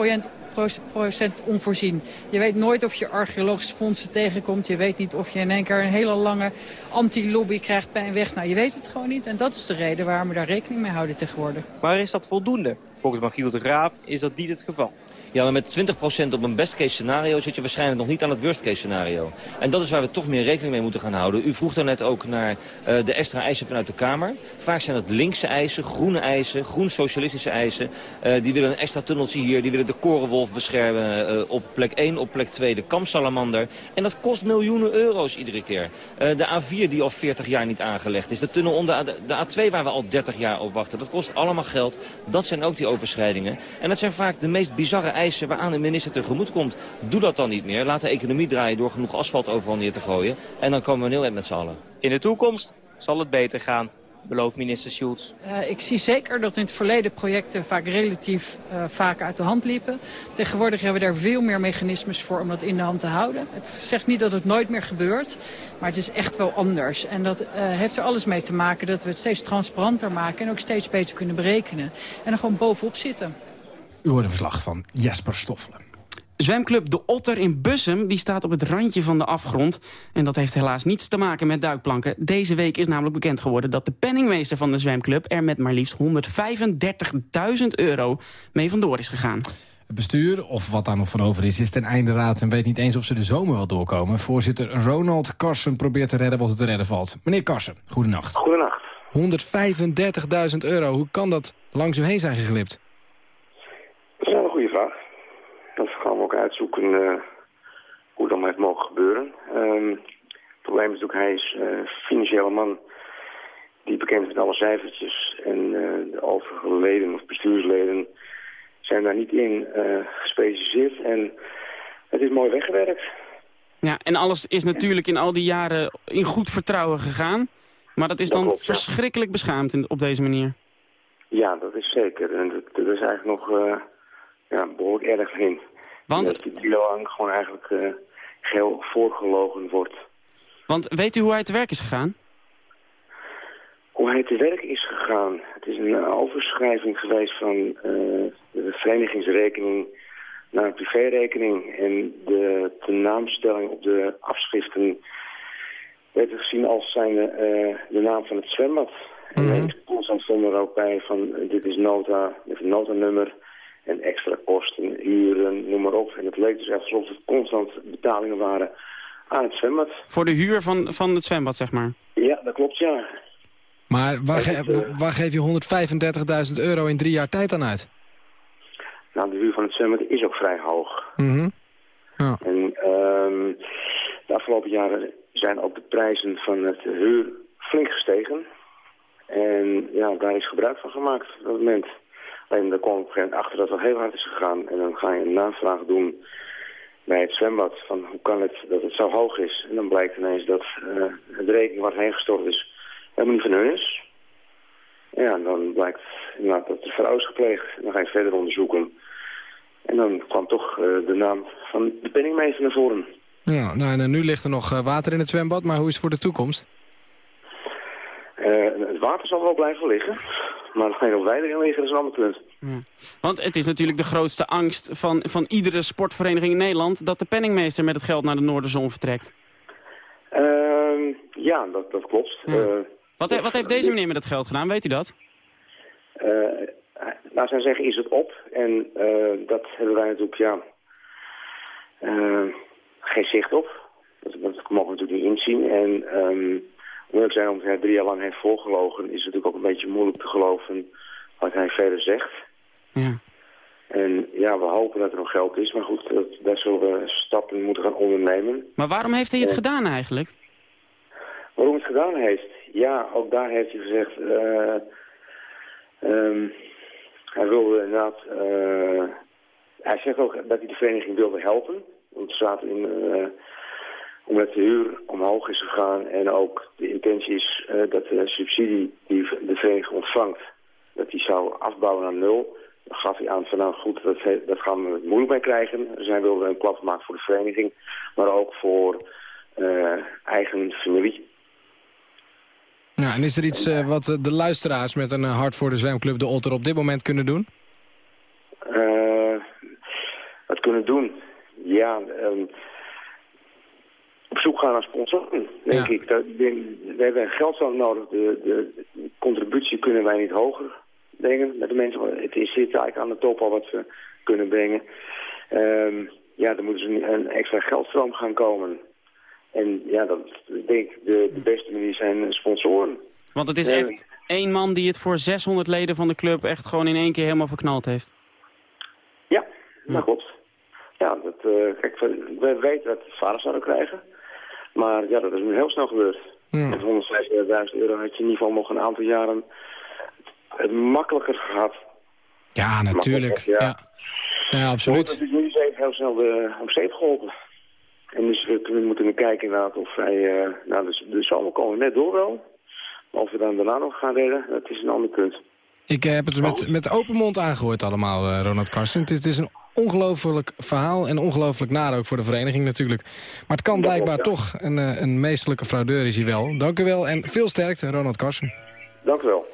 100% onvoorzien. Je weet nooit of je archeologische fondsen tegenkomt. Je weet niet of je in één keer een hele lange anti-lobby krijgt bij een weg. Nou, je weet het gewoon niet. En dat is de reden waarom we daar rekening mee houden tegenwoordig. Maar is dat voldoende? Volgens Magiel de Graaf is dat niet het geval. Ja, maar met 20% op een best case scenario zit je waarschijnlijk nog niet aan het worst case scenario. En dat is waar we toch meer rekening mee moeten gaan houden. U vroeg daarnet ook naar uh, de extra eisen vanuit de Kamer. Vaak zijn dat linkse eisen, groene eisen, groen-socialistische eisen. Uh, die willen een extra tunneltje hier, die willen de korenwolf beschermen uh, op plek 1, op plek 2 de kamsalamander. En dat kost miljoenen euro's iedere keer. de A4 die al 40 jaar niet aangelegd is, de tunnel onder de, de A2 waar we al 30 jaar op wachten. Dat kost allemaal geld. Dat zijn ook die overschrijdingen. En dat zijn vaak de meest bizarre eisen eisen waaraan de minister tegemoet komt. Doe dat dan niet meer. Laat de economie draaien door genoeg asfalt overal neer te gooien. En dan komen we heel eind met z'n allen. In de toekomst zal het beter gaan belooft minister Schulz. Uh, ik zie zeker dat in het verleden projecten vaak relatief uh, vaak uit de hand liepen. Tegenwoordig hebben we daar veel meer mechanismes voor om dat in de hand te houden. Het zegt niet dat het nooit meer gebeurt, maar het is echt wel anders. En dat uh, heeft er alles mee te maken dat we het steeds transparanter maken en ook steeds beter kunnen berekenen. En er gewoon bovenop zitten. U hoort een verslag van Jesper Stoffelen. Zwemclub De Otter in Bussum die staat op het randje van de afgrond. En dat heeft helaas niets te maken met duikplanken. Deze week is namelijk bekend geworden dat de penningmeester van de zwemclub... er met maar liefst 135.000 euro mee vandoor is gegaan. Het bestuur, of wat daar nog van over is, is ten einde raad... en weet niet eens of ze de zomer wel doorkomen. Voorzitter Ronald Karsen probeert te redden wat er te redden valt. Meneer Karsen, goedenacht. Goedenacht. 135.000 euro, hoe kan dat langs u heen zijn geglipt? Dat gaan we ook uitzoeken uh, hoe dat heeft mogen gebeuren. Um, het probleem is natuurlijk, hij is uh, financiële man die bekend is met alle cijfertjes. En uh, de overige leden of bestuursleden zijn daar niet in gespecialiseerd. En het is mooi weggewerkt. Ja, en alles is natuurlijk in al die jaren in goed vertrouwen gegaan. Maar dat is dan klopt, verschrikkelijk ja. beschaamd in, op deze manier. Ja, dat is zeker. En dat, dat is eigenlijk nog ja, behoorlijk erg heen. Want... Dat die lang gewoon eigenlijk uh, geheel voorgelogen wordt. Want weet u hoe hij te werk is gegaan? Hoe hij te werk is gegaan? Het is een overschrijving geweest van uh, de verenigingsrekening naar een privérekening. En de tenaamstelling op de afschriften werd gezien als zijn uh, de naam van het zwembad. Mm -hmm. En constant stond er ook bij van dit is nota, met een notanummer en extra kosten, huren, noem maar op. En het leek dus echt alsof het constant betalingen waren aan het zwembad. Voor de huur van, van het zwembad, zeg maar? Ja, dat klopt, ja. Maar waar, ge uh, waar geef je 135.000 euro in drie jaar tijd aan uit? Nou, de huur van het zwembad is ook vrij hoog. Mm -hmm. ja. En um, de afgelopen jaren zijn ook de prijzen van het huur flink gestegen. En ja, daar is gebruik van gemaakt op dat moment. Alleen daar kwam op een gegeven moment achter dat het heel hard is gegaan. En dan ga je een navraag doen bij het zwembad van hoe kan het dat het zo hoog is. En dan blijkt ineens dat uh, de rekening waar heen gestort is helemaal niet van hun is. Ja, dan blijkt inderdaad dat er fraude is gepleegd. En dan ga je verder onderzoeken. En dan kwam toch uh, de naam van de penningmeester naar voren. Ja, nou, en nu ligt er nog water in het zwembad, maar hoe is het voor de toekomst? het water zal wel blijven liggen. Maar nog geen wij erin liggen, dat is een ander punt. Ja. Want het is natuurlijk de grootste angst van, van iedere sportvereniging in Nederland... dat de penningmeester met het geld naar de Noorderzon vertrekt. Uh, ja, dat, dat klopt. Ja. Uh, wat, he, wat heeft deze meneer met het geld gedaan, weet u dat? Uh, nou, zou zeggen is het op. En uh, dat hebben wij natuurlijk, ja, geen zicht op. Dat, dat mogen we natuurlijk niet inzien. En... Um, moeilijk zijn omdat hij drie jaar lang heeft volgelogen... is het natuurlijk ook een beetje moeilijk te geloven wat hij verder zegt. Ja. En ja, we hopen dat er nog geld is. Maar goed, dat, daar zullen we stappen moeten gaan ondernemen. Maar waarom heeft hij het en... gedaan eigenlijk? Waarom het gedaan heeft? Ja, ook daar heeft hij gezegd... Uh, um, hij wilde inderdaad... Uh, hij zegt ook dat hij de vereniging wilde helpen. Want er zaten in... Uh, omdat de huur omhoog is gegaan en ook de intentie is uh, dat de subsidie die de vereniging ontvangt, dat die zou afbouwen naar nul. Dan gaf hij aan van nou goed, dat, dat gaan we moeilijk mee krijgen. Zij wilden een klap maken voor de vereniging, maar ook voor uh, eigen familie. Ja, en is er iets uh, wat de luisteraars met een hart voor de zwemclub de Otter op dit moment kunnen doen? het kunnen doen. Ja, ehm, op zoek gaan naar sponsoren, denk ik. Dat, we hebben geld nodig. De, de, contributie kunnen wij niet hoger brengen met de mensen. Het is, zit eigenlijk aan de top al wat we kunnen brengen. Um, ja, dan moeten ze een extra geldstroom gaan komen. En ja, dat denk ik de, de beste manier zijn sponsoren. Want het is echt één man die het voor 600 leden van de club echt gewoon in één keer helemaal verknald heeft. Ja, dat klopt. Ja, dat, uh, kijk, we weten dat we het vader zouden krijgen. Maar ja, dat is nu heel snel gebeurd. Hmm. Met 150.000 euro had je in ieder geval nog een aantal jaren het makkelijker gehad. Ja, natuurlijk. Ja. ja. absoluut. Het is nu heel snel de, op zeep geholpen. En dus we, moeten nu kijken inderdaad of wij... Uh, nou, dus, dus allemaal komen net door wel. Of we dan daarna nog gaan redden, dat is een ander punt. Ik eh, heb het met, met open mond aangehoord allemaal, uh, Ronald Karsten. Het is, het is een ongelooflijk verhaal en ongelooflijk naar ook voor de vereniging natuurlijk. Maar het kan blijkbaar toch. Een, een meesterlijke fraudeur is hij wel. Dank u wel en veel sterkte, Ronald Karsten. Dank u wel.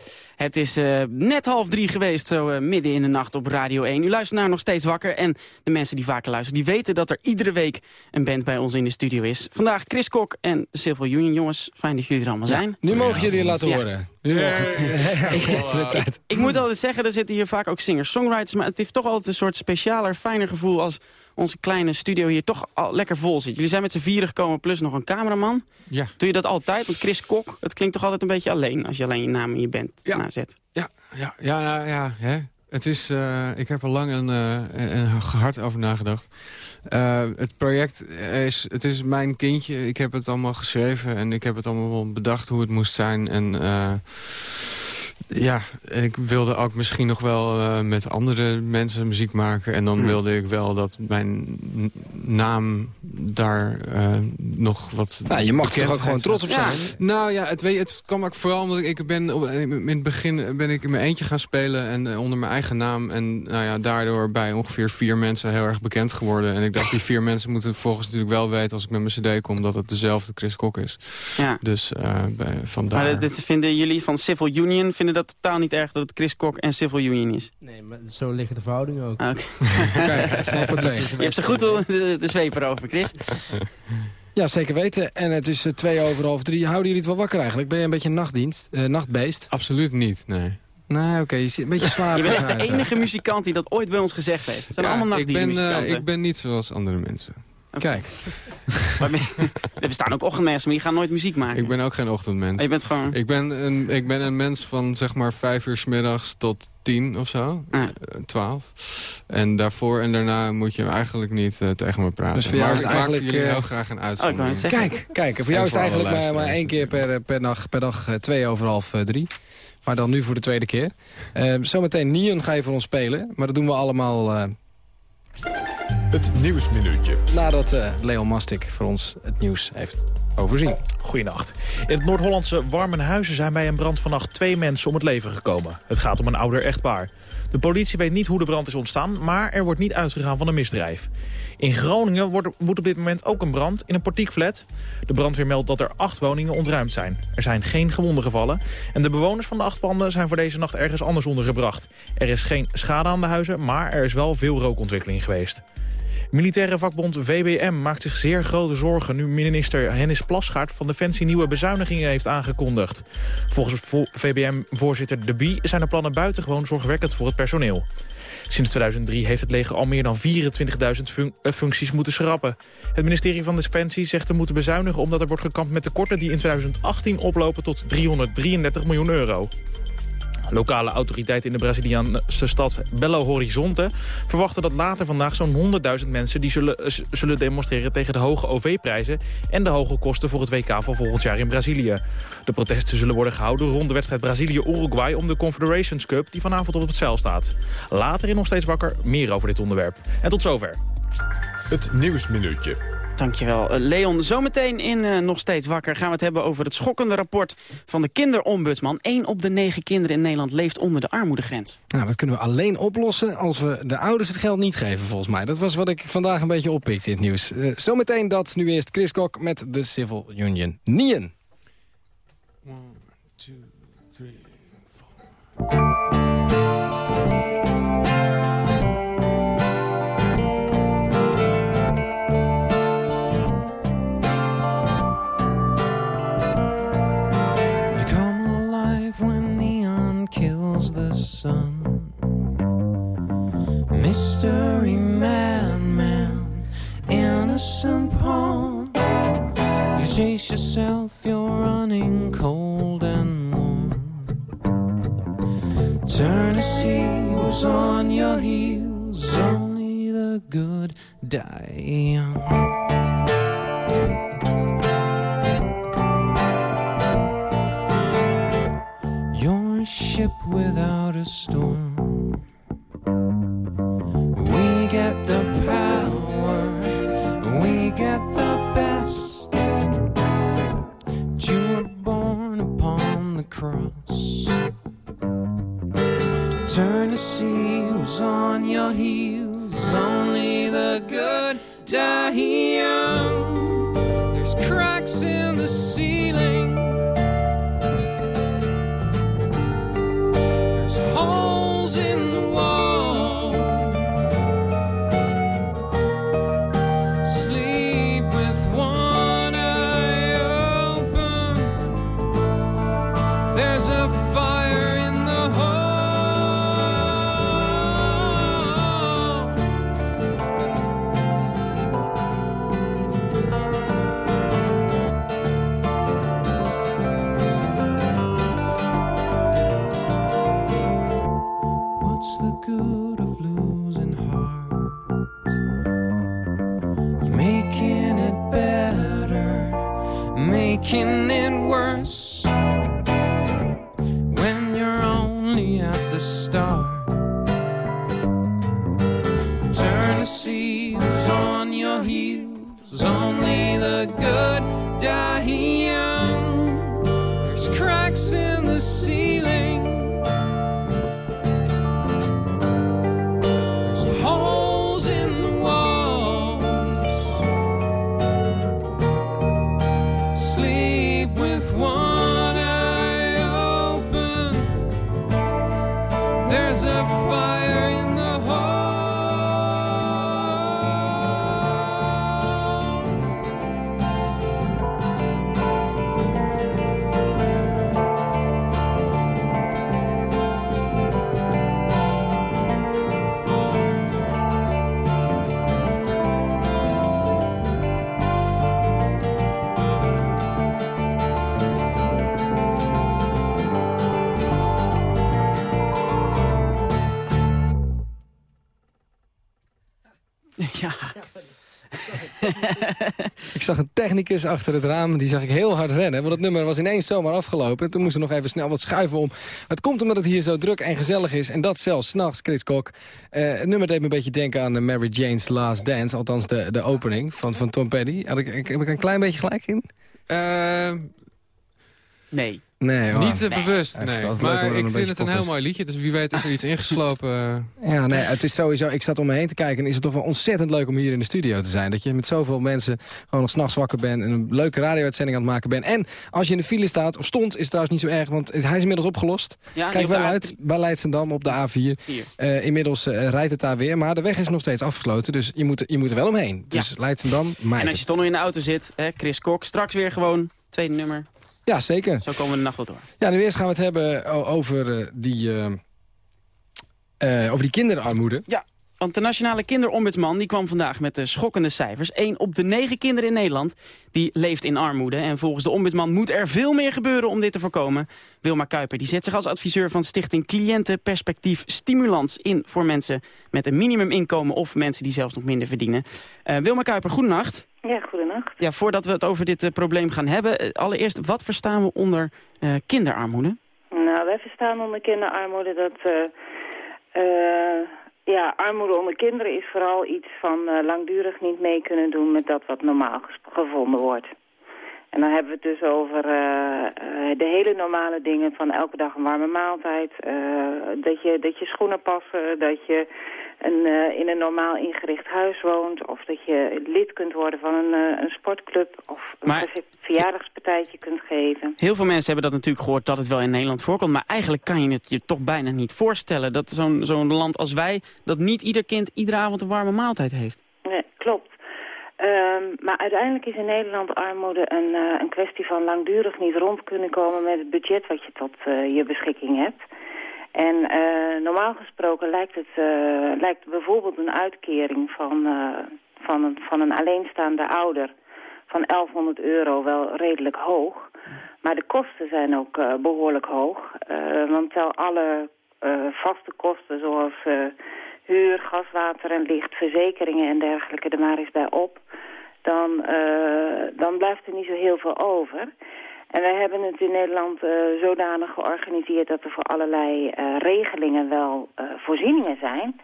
Het is uh, net half drie geweest, zo uh, midden in de nacht op Radio 1. U luistert naar Nog Steeds Wakker. En de mensen die vaker luisteren, die weten dat er iedere week een band bij ons in de studio is. Vandaag Chris Kok en Civil Union. Jongens, fijn dat jullie er allemaal zijn. nu mogen jullie laten ja. horen. Nu ik, ik moet altijd zeggen, er zitten hier vaak ook singers-songwriters. Maar het heeft toch altijd een soort specialer, fijner gevoel als onze kleine studio hier toch al lekker vol zit. Jullie zijn met z'n vieren gekomen plus nog een cameraman. Ja. Doe je dat altijd? Want Chris Kok, het klinkt toch altijd een beetje alleen... als je alleen je naam in je band ja. nazet. Ja, ja, ja, nou, ja hè. Het is, uh, ik heb er lang een, uh, hard over nagedacht. Uh, het project is, het is mijn kindje. Ik heb het allemaal geschreven en ik heb het allemaal bedacht hoe het moest zijn. En ja, ik wilde ook misschien nog wel uh, met andere mensen muziek maken. En dan hmm. wilde ik wel dat mijn naam daar uh, nog wat nou, Je mag er ook gewoon trots op zijn. Nou ja, het, weet, het kwam ook vooral omdat ik ben... Op, in het begin ben ik in mijn eentje gaan spelen en uh, onder mijn eigen naam. En nou ja, daardoor bij ongeveer vier mensen heel erg bekend geworden. En ik dacht, die vier mensen moeten volgens natuurlijk wel weten... als ik met mijn cd kom, dat het dezelfde Chris Kok is. Ja. Dus bij, vandaar... Maar dit vinden jullie van Civil Union... vinden dat totaal niet erg dat het Chris Kok en Civil Union is. Nee, maar zo liggen de verhoudingen ook. Ah, Kijk, snap het Je hebt ze goed de, de zweep erover, Chris. Ja, zeker weten. En het is uh, twee over half drie. Houden jullie het wel wakker eigenlijk? Ben je een beetje een nachtdienst, uh, nachtbeest? Absoluut niet, nee. Nee, oké, je ziet een beetje zwaar. Je bent echt de enige muzikant die dat ooit bij ons gezegd heeft. Het zijn allemaal nachtdienstmuzikanten. Ik ben, uh, ik ben niet zoals andere mensen. Kijk. er bestaan ook ochtendmensen, maar die gaan nooit muziek maken. Ik ben ook geen ochtendmens. Oh, je bent gewoon... Ik ben een, ik ben een mens van zeg maar vijf uur s middags tot tien of zo. Ah. Twaalf. En daarvoor en daarna moet je eigenlijk niet uh, tegen me praten. Dus voor jou maar is het eigenlijk... jullie uh, heel graag een uitzondering. Oh, kijk, kijk, voor jou is het eigenlijk maar, maar één keer per, per dag, per dag uh, twee over half drie. Maar dan nu voor de tweede keer. zometeen Neon ga je voor ons spelen. Maar dat doen we allemaal het Nieuwsminuutje. Nadat uh, Leon Mastik voor ons het nieuws heeft overzien. Goedenacht. In het Noord-Hollandse Warmenhuizen zijn bij een brand vannacht twee mensen om het leven gekomen. Het gaat om een ouder echtpaar. De politie weet niet hoe de brand is ontstaan, maar er wordt niet uitgegaan van een misdrijf. In Groningen wordt, woedt op dit moment ook een brand in een portiekflat. De brandweer meldt dat er acht woningen ontruimd zijn. Er zijn geen gewonden gevallen. En de bewoners van de acht panden zijn voor deze nacht ergens anders ondergebracht. Er is geen schade aan de huizen, maar er is wel veel rookontwikkeling geweest. Militaire vakbond VBM maakt zich zeer grote zorgen... nu minister Hennis Plasgaard van Defensie nieuwe bezuinigingen heeft aangekondigd. Volgens VBM-voorzitter De Bie zijn de plannen buitengewoon zorgwekkend voor het personeel. Sinds 2003 heeft het leger al meer dan 24.000 eh, functies moeten schrappen. Het ministerie van Defensie zegt te moeten bezuinigen... omdat er wordt gekampt met tekorten die in 2018 oplopen tot 333 miljoen euro. Lokale autoriteiten in de Braziliaanse stad Belo Horizonte verwachten dat later vandaag zo'n 100.000 mensen die zullen, zullen demonstreren tegen de hoge OV-prijzen en de hoge kosten voor het WK van volgend jaar in Brazilië. De protesten zullen worden gehouden rond de wedstrijd Brazilië-Uruguay om de Confederations Cup die vanavond op het zeil staat. Later in Nog Steeds Wakker meer over dit onderwerp. En tot zover. Het Nieuwsminuutje. Dankjewel. Uh, Leon, zometeen in uh, Nog Steeds Wakker gaan we het hebben over het schokkende rapport van de kinderombudsman. Eén op de negen kinderen in Nederland leeft onder de armoedegrens. Nou, dat kunnen we alleen oplossen als we de ouders het geld niet geven, volgens mij. Dat was wat ik vandaag een beetje oppikte in het nieuws. Uh, zometeen dat, nu eerst Chris Kok met de Civil Union. Nien. One, two, three, four. mystery madman, innocent pawn. You chase yourself, you're running cold and warm. Turn was on your heels, only the good die young. You're a ship without a storm. Turn to see who's on your heels. Only the good die young. There's cracks in the ceiling. Ik zag een technicus achter het raam, die zag ik heel hard rennen. Want het nummer was ineens zomaar afgelopen. Toen moesten we nog even snel wat schuiven om. Het komt omdat het hier zo druk en gezellig is. En dat zelfs s'nachts, Chris Kok. Eh, het nummer deed me een beetje denken aan eh, Mary Jane's Last Dance. Althans de, de opening van, van Tom Petty. Had ik, heb ik een klein beetje gelijk in? nee. Nee, hoor. Niet eh, bewust, nee. Maar ik vind het een heel mooi liedje. Dus wie weet is er iets ingeslopen. Ja, nee, het is sowieso... Ik zat om me heen te kijken en is het toch wel ontzettend leuk om hier in de studio te zijn. Dat je met zoveel mensen gewoon nog s'nachts wakker bent... en een leuke radio-uitzending aan het maken bent. En als je in de file staat, of stond, is het trouwens niet zo erg... want hij is inmiddels opgelost. Ja, Kijk wel uit, bij Leidsendam op de A4. Hier. Eh, inmiddels eh, rijdt het daar weer, maar de weg is nog steeds afgesloten. Dus je moet, je moet er wel omheen. Dus Leidsendam, En als je toch nog in de auto zit, hè, Chris Kok, straks weer gewoon, tweede nummer. Ja, zeker. Zo komen we de nacht wel door. Ja, nu eerst gaan we het hebben over, eh, die, eh, eh, over die kinderarmoede. Ja, want de Nationale Kinderombudsman die kwam vandaag met de schokkende cijfers. 1 op de 9 kinderen in Nederland die leeft in armoede. En volgens de ombudsman moet er veel meer gebeuren om dit te voorkomen. Wilma Kuiper die zet zich als adviseur van stichting Cliëntenperspectief Stimulans in... voor mensen met een minimuminkomen of mensen die zelfs nog minder verdienen. Eh, Wilma Kuiper, goedenacht. Ja, goedenacht. Ja, voordat we het over dit eh, probleem gaan hebben... eh, allereerst, wat verstaan we onder eh, kinderarmoede? Nou, wij verstaan onder kinderarmoede dat... ja, armoede onder kinderen is vooral iets van langdurig niet mee kunnen doen met dat wat normaal gevonden wordt. En dan hebben we het dus over de hele normale dingen van elke dag een warme maaltijd. dat, je, dat je schoenen passen, dat je een, eh, in een normaal ingericht huis woont. Of dat je lid kunt worden van een, eh, een sportclub. Of een Maar- verjaardagspartijtje kunt geven. Heel veel mensen hebben dat natuurlijk gehoord dat het wel in Nederland voorkomt. Maar eigenlijk kan je het je toch bijna niet voorstellen... dat zo'n zo'n land als wij, dat niet ieder kind iedere avond een warme maaltijd heeft. Nee, klopt. Ehm, maar uiteindelijk is in Nederland armoede een, eh, een kwestie van langdurig niet rond kunnen komen met het budget wat je tot je beschikking hebt. En eh, normaal gesproken lijkt het eh, lijkt bijvoorbeeld een uitkering van, eh, van een, van een alleenstaande ouder van 1100 euro wel redelijk hoog. Maar de kosten zijn ook eh, behoorlijk hoog. Want tel alle vaste kosten zoals huur, gas, water en licht, verzekeringen en dergelijke er maar eens bij op. Dan, dan blijft er niet zo heel veel over. En wij hebben het in Nederland eh, zodanig georganiseerd dat er voor allerlei eh, regelingen wel eh, voorzieningen zijn.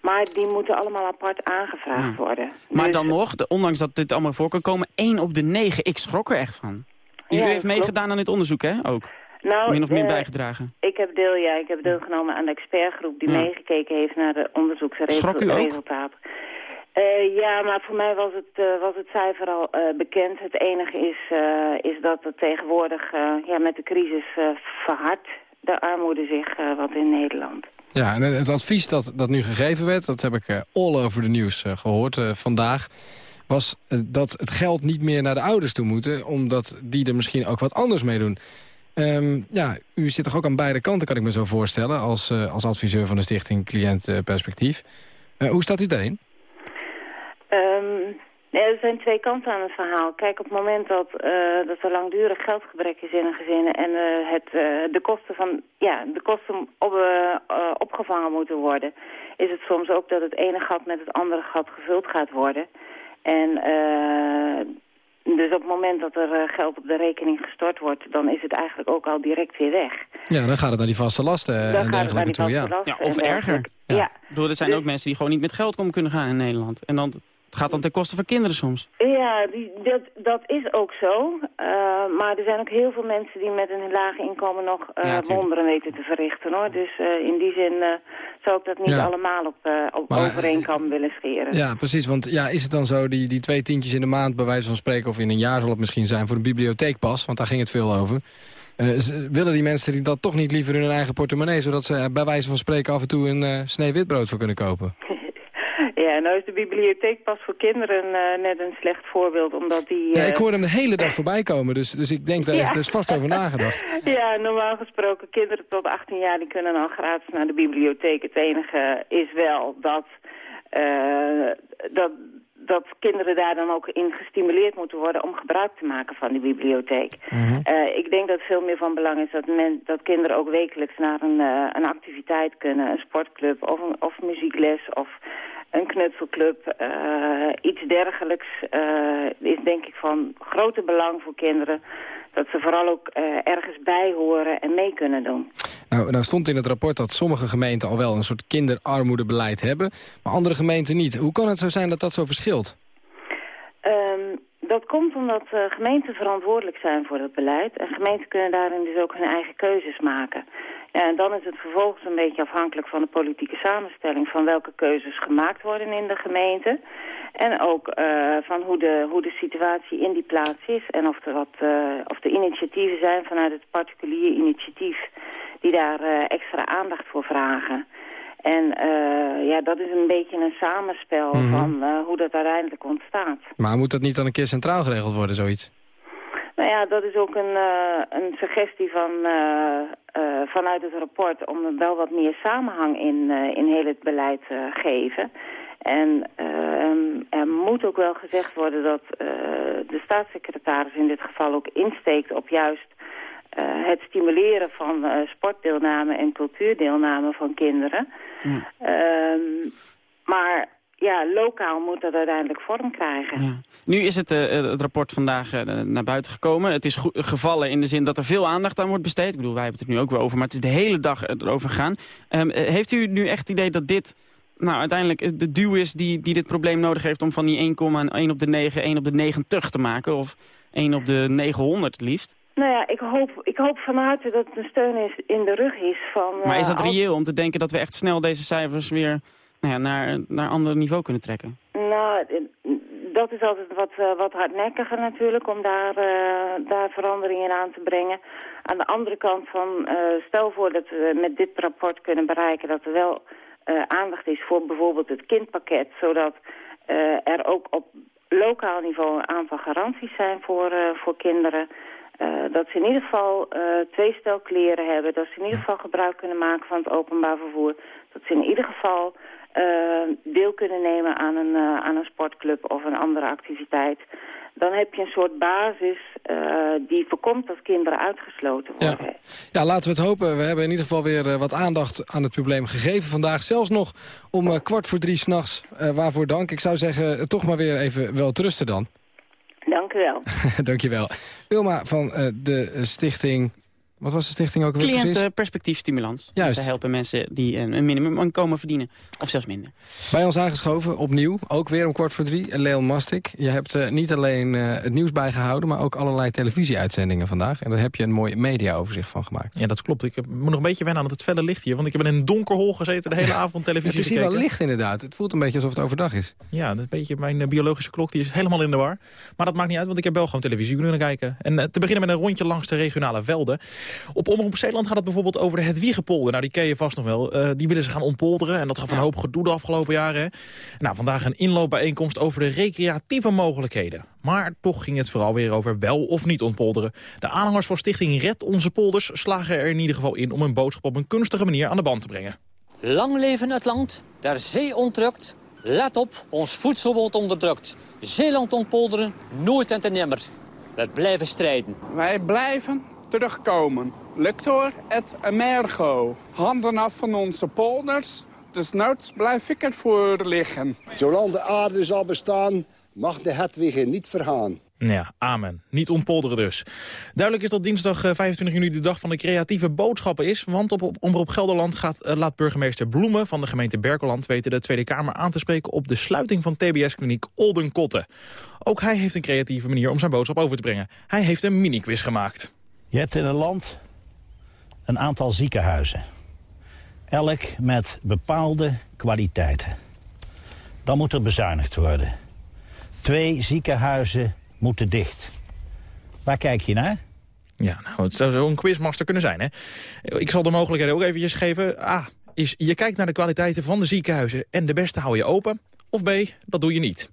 Maar die moeten allemaal apart aangevraagd worden. Maar Dus- dan nog, de- ondanks dat dit allemaal voor kan komen, 1 op de 9. Ik schrok er echt van. U Ja, heeft meegedaan aan dit onderzoek, hè? Ook. Nou, Min of meer bijgedragen. Ik heb deel, ja, ik heb deelgenomen aan de expertgroep die Ja. meegekeken heeft naar de Schrok u ook? Eh, ja, maar voor mij was het, eh, was het cijfer al eh, bekend. Het enige is, is dat het tegenwoordig ja, met de crisis verhardt de armoede zich wat in Nederland. Ja, en het advies dat, dat nu gegeven werd, dat heb ik all over de nieuws eh, gehoord eh, vandaag... was dat het geld niet meer naar de ouders toe moeten... omdat die er misschien ook wat anders mee doen. Ehm, ja, u zit toch ook aan beide kanten, kan ik me zo voorstellen... als, als adviseur van de stichting Cliënt Perspectief. Hoe staat u daarin? Ehm, ja, er zijn twee kanten aan het verhaal. Kijk, op het moment dat, eh, dat er langdurig geldgebrek is in een gezin... en eh, het, eh, de kosten, van, ja, de kosten op, opgevangen moeten worden... is het soms ook dat het ene gat met het andere gat gevuld gaat worden. En eh, dus op het moment dat er geld op de rekening gestort wordt... dan is het eigenlijk ook al direct weer weg. Ja, dan gaat het naar die vaste lasten Dan en gaat het naar dergelijke die toe. vaste Ja. lasten Ja, of erger. Ja. Ik bedoel, er zijn Dus- ook mensen die gewoon niet met geld om kunnen gaan in Nederland. En dan, het gaat dan ten koste van kinderen soms. Ja, die, dat, dat is ook zo. Eh, maar er zijn ook heel veel mensen die met een lage inkomen nog eh, Ja, tuurlijk. wonderen weten te verrichten. hoor. Dus eh, in die zin eh, zou ik dat niet Ja. allemaal op, eh op Maar, over één kam willen scheren. Ja, precies. Want ja, is het dan zo, die, die twee tientjes in de maand... bij wijze van spreken, of in een jaar zal het misschien zijn... voor een bibliotheekpas, want daar ging het veel over... Eh, willen die mensen die dat toch niet liever in hun eigen portemonnee... zodat ze er bij wijze van spreken af en toe een eh snee witbrood voor kunnen kopen? Nou is de bibliotheek pas voor kinderen eh, net een slecht voorbeeld, omdat die... Ja, eh, ik hoor hem de hele dag voorbij komen, dus, dus ik denk, daar Ja. is vast over nagedacht. Ja, normaal gesproken, kinderen tot 18 jaar die kunnen al gratis naar de bibliotheek. Het enige is wel dat, eh, dat, dat kinderen daar dan ook in gestimuleerd moeten worden om gebruik te maken van die bibliotheek. Eh, ik denk dat veel meer van belang is dat, men, dat kinderen ook wekelijks naar een, eh, een activiteit kunnen. Een sportclub of, een, of muziekles of een knutselclub. eh, iets dergelijks eh, is denk ik van grote belang voor kinderen. Dat ze vooral ook eh, ergens bij horen en mee kunnen doen. Nou, nou stond in het rapport dat sommige gemeenten al wel een soort kinderarmoedebeleid hebben... maar andere gemeenten niet. Hoe kan het zo zijn dat dat zo verschilt? Ehm, dat komt omdat gemeenten verantwoordelijk zijn voor het beleid. En gemeenten kunnen daarin dus ook hun eigen keuzes maken. En dan is het vervolgens een beetje afhankelijk van de politieke samenstelling... van welke keuzes gemaakt worden in de gemeente. En ook eh, van hoe de, hoe de situatie in die plaats is. En of er, wat, eh, of er initiatieven zijn vanuit het particulier initiatief... die daar eh, extra aandacht voor vragen. En ja, dat is een beetje een samenspel Mhm. van hoe dat uiteindelijk ontstaat. Maar moet dat niet dan een keer centraal geregeld worden, zoiets? Nou ja, dat is ook een, eh, een suggestie van, eh, eh, vanuit het rapport om wel wat meer samenhang in, in heel het beleid te geven. En er moet ook wel gezegd worden dat de staatssecretaris in dit geval ook insteekt op juist het stimuleren van sportdeelname en cultuurdeelname van kinderen. Ehm, maar ja, lokaal moet dat uiteindelijk vorm krijgen. Nu is het, eh, het rapport vandaag eh, naar buiten gekomen. Het is gevallen in de zin dat er veel aandacht aan wordt besteed. Ik bedoel, wij hebben het er nu ook weer over, maar het is de hele dag erover gegaan. Eh, heeft u nu echt het idee dat dit nou, uiteindelijk eh, de duw is die, die dit probleem nodig heeft... om van die 1,1 op de 9, 1 op de 90 te maken? Of 1 op de 900 het liefst? Nou ja, ik hoop, ik hoop van harte dat het een steun is, in de rug is van... Maar is eh, dat reëel om te denken dat we echt snel deze cijfers weer nou ja, naar, naar een ander niveau kunnen trekken? Nou, eh, dat is altijd wat, eh, wat hardnekkiger natuurlijk, om daar, eh, daar verandering in aan te brengen. Aan de andere kant van, stel voor dat we met dit rapport kunnen bereiken dat er wel aandacht is voor bijvoorbeeld het kindpakket, zodat er ook op lokaal niveau een aantal garanties zijn voor, voor kinderen. Dat ze in ieder geval twee stel kleren hebben. Dat ze in ieder geval gebruik kunnen maken van het openbaar vervoer. Dat ze in ieder geval deel kunnen nemen aan een, eh, aan een sportclub of een andere activiteit. Dan heb je een soort basis eh, die voorkomt dat kinderen uitgesloten worden. Ja, laten we het hopen. We hebben in ieder geval weer eh, wat aandacht aan het probleem gegeven. Vandaag zelfs nog om eh, kwart voor drie s'nachts. Waarvoor dank. Ik zou zeggen, eh, toch maar weer even wel trusten dan. Dank u wel. Dank je wel. Wilma van eh, de eh, stichting... Wat was de stichting ook weer precies? Cliëntenperspectiefstimulans. Juist. Ze helpen mensen die een, een minimuminkomen verdienen. Of zelfs minder. Bij ons aangeschoven, opnieuw, ook weer om kwart voor drie, Leon Mastik. Je hebt eh, niet alleen eh, het nieuws bijgehouden, maar ook allerlei televisieuitzendingen vandaag. En daar heb je een mooi mediaoverzicht van gemaakt. Ja, dat klopt. Ik moet nog een beetje wennen aan het felle licht hier. Want ik heb in een donker hol gezeten de hele avond televisie het is hier wel licht inderdaad. Het voelt een beetje alsof het overdag is. Ja, dat is een beetje mijn eh, biologische klok die is helemaal in de war. Maar dat maakt niet uit, want ik heb wel gewoon televisie kunnen kijken. En te beginnen met een rondje langs de regionale velden. Op Omroep Zeeland gaat het bijvoorbeeld over de Hedwiegepolder. Nou, die ken je vast nog wel. Eh, die willen ze gaan ontpolderen. En dat gaf een hoop gedoe de afgelopen jaren. hè. Nou, vandaag een inloopbijeenkomst over de recreatieve mogelijkheden. Maar toch ging het vooral weer over wel of niet ontpolderen. De aanhangers van stichting Red Onze Polders slagen er in ieder geval in... om hun boodschap op een kunstige manier aan de band te brengen. Lang leven het land, der zee ontrukt. Let op, ons voedsel wordt onderdrukt. Zeeland ontpolderen, nooit en te nimmer. We blijven strijden. Wij blijven terugkomen. Lector et emergo. Handen af van onze polders. Desnoods blijf ik ervoor liggen. Zolang de aarde zal bestaan, mag de Hedwig niet vergaan. Ja, amen. Niet ontpolderen dus. Duidelijk is dat dinsdag eh, 25 juni de dag van de creatieve boodschappen is. Want op, op Omroep Gelderland gaat, eh, laat burgemeester Bloemen van de gemeente Berkeland weten de Tweede Kamer aan te spreken op de sluiting van TBS-kliniek Oldenkotten. Ook hij heeft een creatieve manier om zijn boodschap over te brengen. Hij heeft een mini-quiz gemaakt. Je hebt in een land een aantal ziekenhuizen. Elk met bepaalde kwaliteiten. Dan moet er bezuinigd worden. Twee ziekenhuizen moeten dicht. Waar kijk je naar? Ja, nou, het zou zo een quizmaster kunnen zijn, hè? Ik zal de mogelijkheden ook eventjes geven. A, is je kijkt naar de kwaliteiten van de ziekenhuizen en de beste hou je open. Of B, dat doe je niet.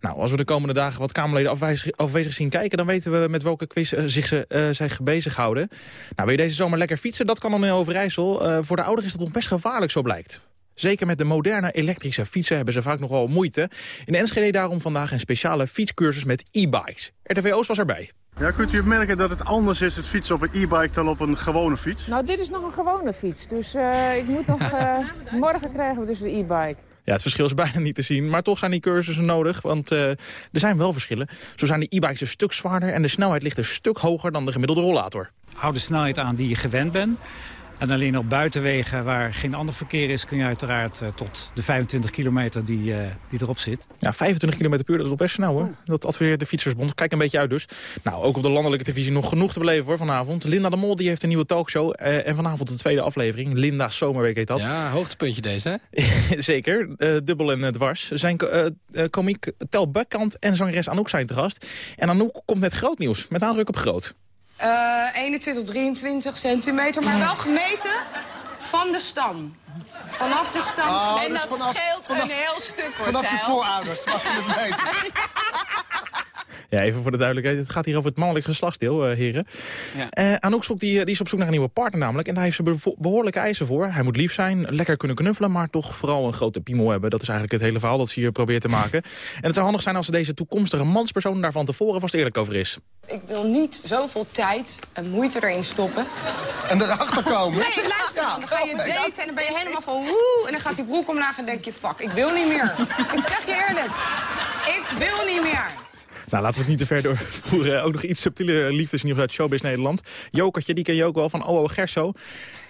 Nou, als we de komende dagen wat Kamerleden afwezig zien kijken... dan weten we met welke quiz eh, zich ze, eh, zich bezighouden. Nou, wil je deze zomer lekker fietsen? Dat kan dan in Overijssel. Eh, voor de ouderen is dat nog best gevaarlijk, zo blijkt. Zeker met de moderne elektrische fietsen hebben ze vaak nogal moeite. In Enschede daarom vandaag een speciale fietscursus met e-bikes. RTV Oost was erbij. Ja, kunt u merken dat het anders is het fietsen op een e-bike dan op een gewone fiets? Nou, dit is nog een gewone fiets. Dus eh, ik moet nog... eh, morgen krijgen we dus de e-bike. Ja, het verschil is bijna niet te zien. Maar toch zijn die cursussen nodig, want eh, er zijn wel verschillen. Zo zijn de e-bikes een stuk zwaarder en de snelheid ligt een stuk hoger dan de gemiddelde rollator. Hou de snelheid aan die je gewend bent. En alleen op buitenwegen waar geen ander verkeer is... kun je uiteraard eh, tot de 25 kilometer die, eh, die erop zit. Ja, 25 km per uur, dat is nog best snel hoor. Dat adviseert de Fietsersbond. Kijk een beetje uit dus. Nou, ook op de landelijke televisie nog genoeg te beleven hoor vanavond. Linda de Mol die heeft een nieuwe talkshow. eh, en vanavond de tweede aflevering. Linda's Zomerweek heet dat. Ja, hoogtepuntje deze hè? Zeker, eh, dubbel en dwars. Zijn komiek Tel Bukkant en zangeres Anouk zijn te gast. En Anouk komt met groot nieuws, met nadruk op groot. Eh 21, 23 centimeter, maar wel gemeten van de stam. Vanaf de stam. Oh, en dus dat vanaf- scheelt vanaf- een heel stuk hoor, Vanaf je voorouders mag je het meten. Ja, even voor de duidelijkheid. Het gaat hier over het mannelijk geslachtsdeel, eh, heren. Ja. Eh, Anouk zoekt die, die is op zoek naar een nieuwe partner namelijk. En daar heeft ze behoorlijke eisen voor. Hij moet lief zijn, lekker kunnen knuffelen... maar toch vooral een grote piemel hebben. Dat is eigenlijk het hele verhaal dat ze hier probeert te maken. En het zou handig zijn als ze deze toekomstige manspersoon... daar van tevoren vast eerlijk over is. Ik wil niet zoveel tijd en moeite erin stoppen. En erachter komen. Nee, luister dan. Dan ga je daten en dan ben je helemaal van woe. En dan gaat die broek omlaag en denk je, fuck, ik wil niet meer. ik zeg je eerlijk, ik wil niet meer. Nou, laten we het niet te ver doorvoeren. Ook nog iets subtiele liefdesnieuws uit Showbiz Nederland. Jokertje, die ken je ook wel van OO Gerso.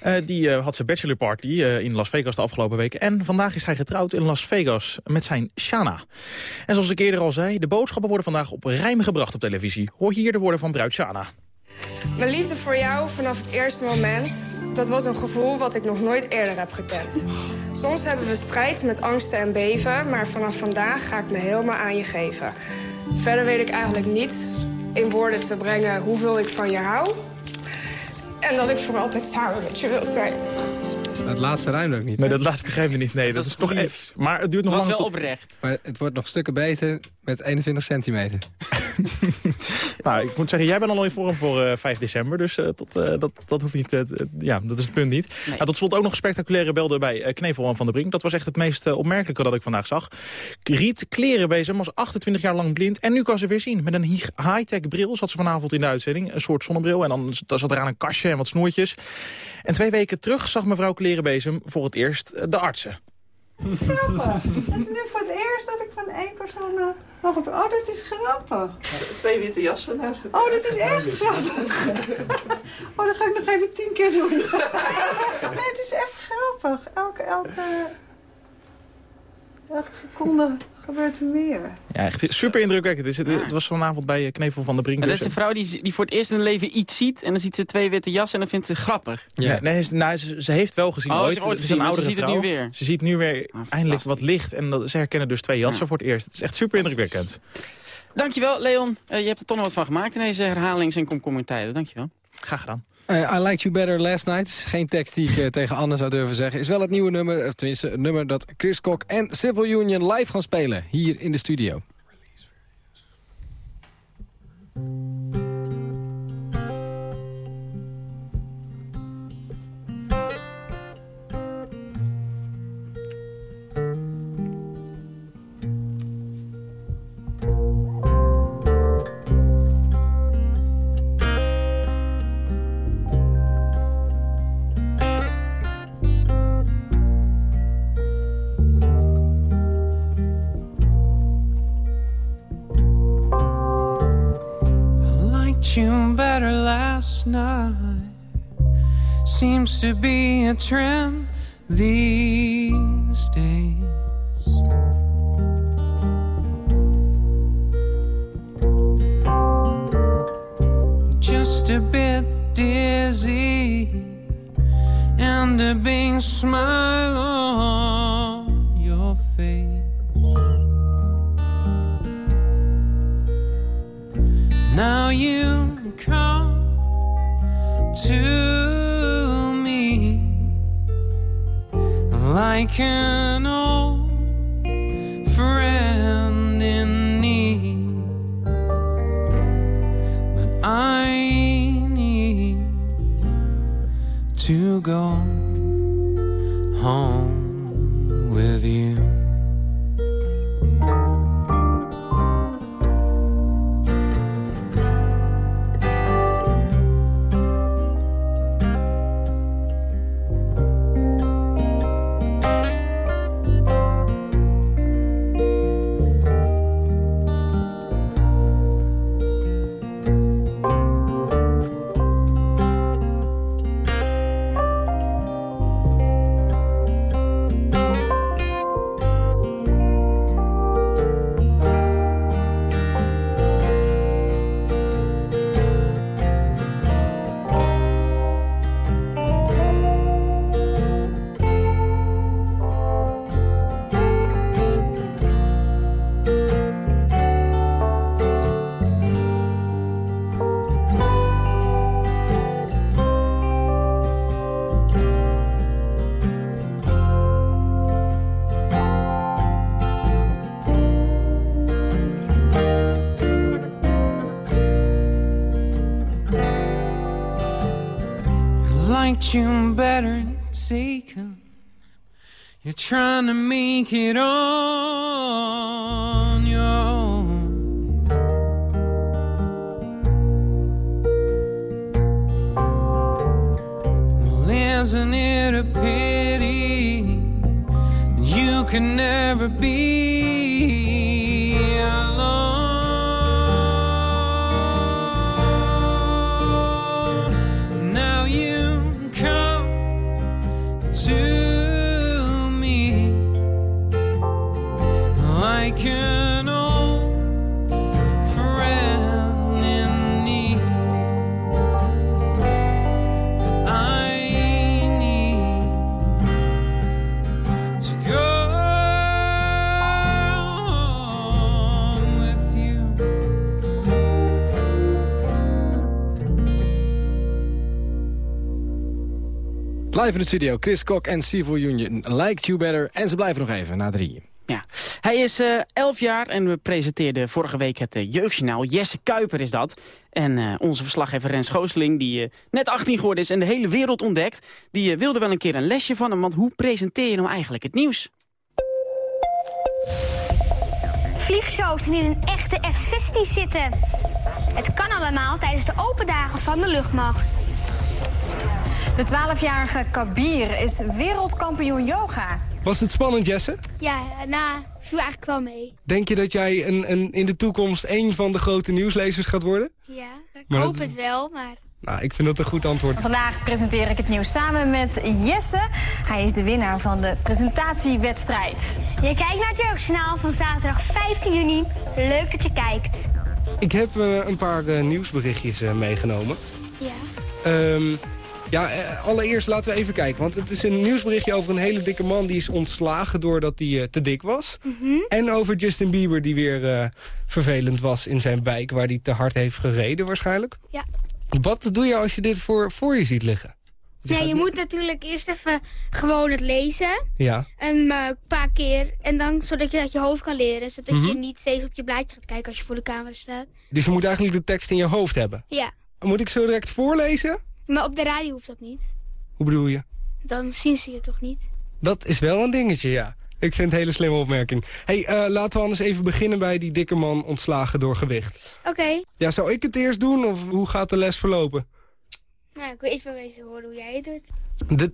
Eh, die eh, had zijn bachelorparty uh, in Las Vegas de afgelopen week. En vandaag is hij getrouwd in Las Vegas met zijn Shana. En zoals ik eerder al zei, de boodschappen worden vandaag op rijm gebracht op televisie. Hoor hier de woorden van bruid Shana. Mijn liefde voor jou vanaf het eerste moment... dat was een gevoel wat ik nog nooit eerder heb gekend. Soms hebben we strijd met angsten en beven... maar vanaf vandaag ga ik me helemaal aan je geven. Verder weet ik eigenlijk niet in woorden te brengen hoeveel ik van je hou... en dat ik voor altijd samen met je wil zijn. Het laatste ruimte ook niet. Nee, dat laatste geheim niet. Nee, dat, is toch even. Maar het duurt nog was lang wel tot- oprecht. Maar het wordt nog stukken beter met 21 centimeter. nou, ik moet zeggen, jij bent al in vorm voor eh 5 december. Dus eh, dat, eh, dat, dat hoeft niet. eh, ja, dat is het punt niet. Nou, tot slot ook nog spectaculaire beelden bij eh, Knevel en Van der Brink. Dat was echt het meest eh, opmerkelijke dat ik vandaag zag. Riet Klerenbezem was 28 jaar lang blind. En nu kan ze weer zien. Met een hi- high-tech bril zat ze vanavond in de uitzending. Een soort zonnebril. En dan zat eraan een kastje en wat snoertjes. En twee weken terug zag mevrouw Klerenbezem voor het eerst eh, de artsen. Grappig. Het is nu voor het eerst dat ik van één persoon uh, mag op... Oh, dat is grappig. Twee witte jassen naast elkaar. Oh, dat is echt grappig. Oh, dat ga ik nog even tien keer doen. Nee, het is echt grappig. Elke, elke, elke seconde gebeurt er meer. Ja, echt super indrukwekkend. Het, is- het, was vanavond bij eh, Knevel van der Brink. En dat dus, is een vrouw die, die voor het eerst in haar leven iets ziet... en dan ziet ze twee witte jassen en dan vindt ze het grappig. Ja. Nee, ze, nou, ze, ze heeft wel gezien Oh, ze ooit. gezien, een ze oudere ziet het nu weer. Ze ziet nu weer eindelijk wat licht. En dat, ze herkennen dus twee jassen Ja. voor het eerst. Het is echt super indrukwekkend. Dankjewel, Leon. Eh, je hebt er toch nog wat van gemaakt in deze herhalings- en komkommertijden. Dankjewel. Graag gedaan. Eh, I Liked You Better Last Night. Geen tekst die ik eh, tegen Anne zou durven zeggen. Is wel het nieuwe nummer, of tenminste het nummer dat Chris Kok en Civil Union live gaan spelen. Hier in de studio. Last night. Seems to be a trend these days. Just a bit dizzy, and a big smile on like trying to make it on Live in de studio, Chris Kok en Civil Union. Liked You Better. En ze blijven nog even, na drieën. Ja. Hij is eh 11 jaar en we presenteerden vorige week het eh, jeugdjournaal. Jesse Kuiper is dat. En eh, onze verslaggever Rens Gooseling, die net 18 geworden is en de hele wereld ontdekt... die wilde wel een keer een lesje van hem, want hoe presenteer je nou eigenlijk het nieuws? Vliegshows die in een echte F-16 zitten. Het kan allemaal tijdens de open dagen van de luchtmacht. De 12-jarige Kabir is wereldkampioen yoga. Was het spannend, Jesse? Ja, nou, viel eigenlijk wel mee. Denk je dat jij een, een, in de toekomst een van de grote nieuwslezers gaat worden? Ja, ik Maar hoop dat- het wel, maar... Nou, ik vind dat een goed antwoord. Vandaag presenteer ik het nieuws samen met Jesse. Hij is de winnaar van de presentatiewedstrijd. Je kijkt naar het Jeugdjournaal van zaterdag 15 juni. Leuk dat je kijkt. Ik heb eh, een paar eh, nieuwsberichtjes eh, meegenomen. Ja. Ehm, ja, eh, allereerst laten we even kijken. Want het is een nieuwsberichtje over een hele dikke man... die is ontslagen doordat hij eh, te dik was. Mhm. En over Justin Bieber die weer eh, vervelend was in zijn bijk... waar hij te hard heeft gereden waarschijnlijk. Ja. Wat doe je als je dit voor, voor je ziet liggen? Nee, je moet natuurlijk eerst even gewoon het lezen. Ja. Een paar keer. En dan zodat je uit je hoofd kan leren. Zodat je Mhm. niet steeds op je blaadje gaat kijken als je voor de camera staat. Dus je moet eigenlijk de tekst in je hoofd hebben. Ja. Moet ik zo direct voorlezen? Maar op de radio hoeft dat niet. Hoe bedoel je? Dan zien ze je toch niet? Dat is wel een dingetje, ja. Ik vind het een hele slimme opmerking. hey, eh, laten we anders even beginnen bij die dikke man ontslagen door gewicht. Oké. Ja, zou ik het eerst doen of hoe gaat de les verlopen? Nou, ik wil eerst wel eens horen hoe jij het doet. De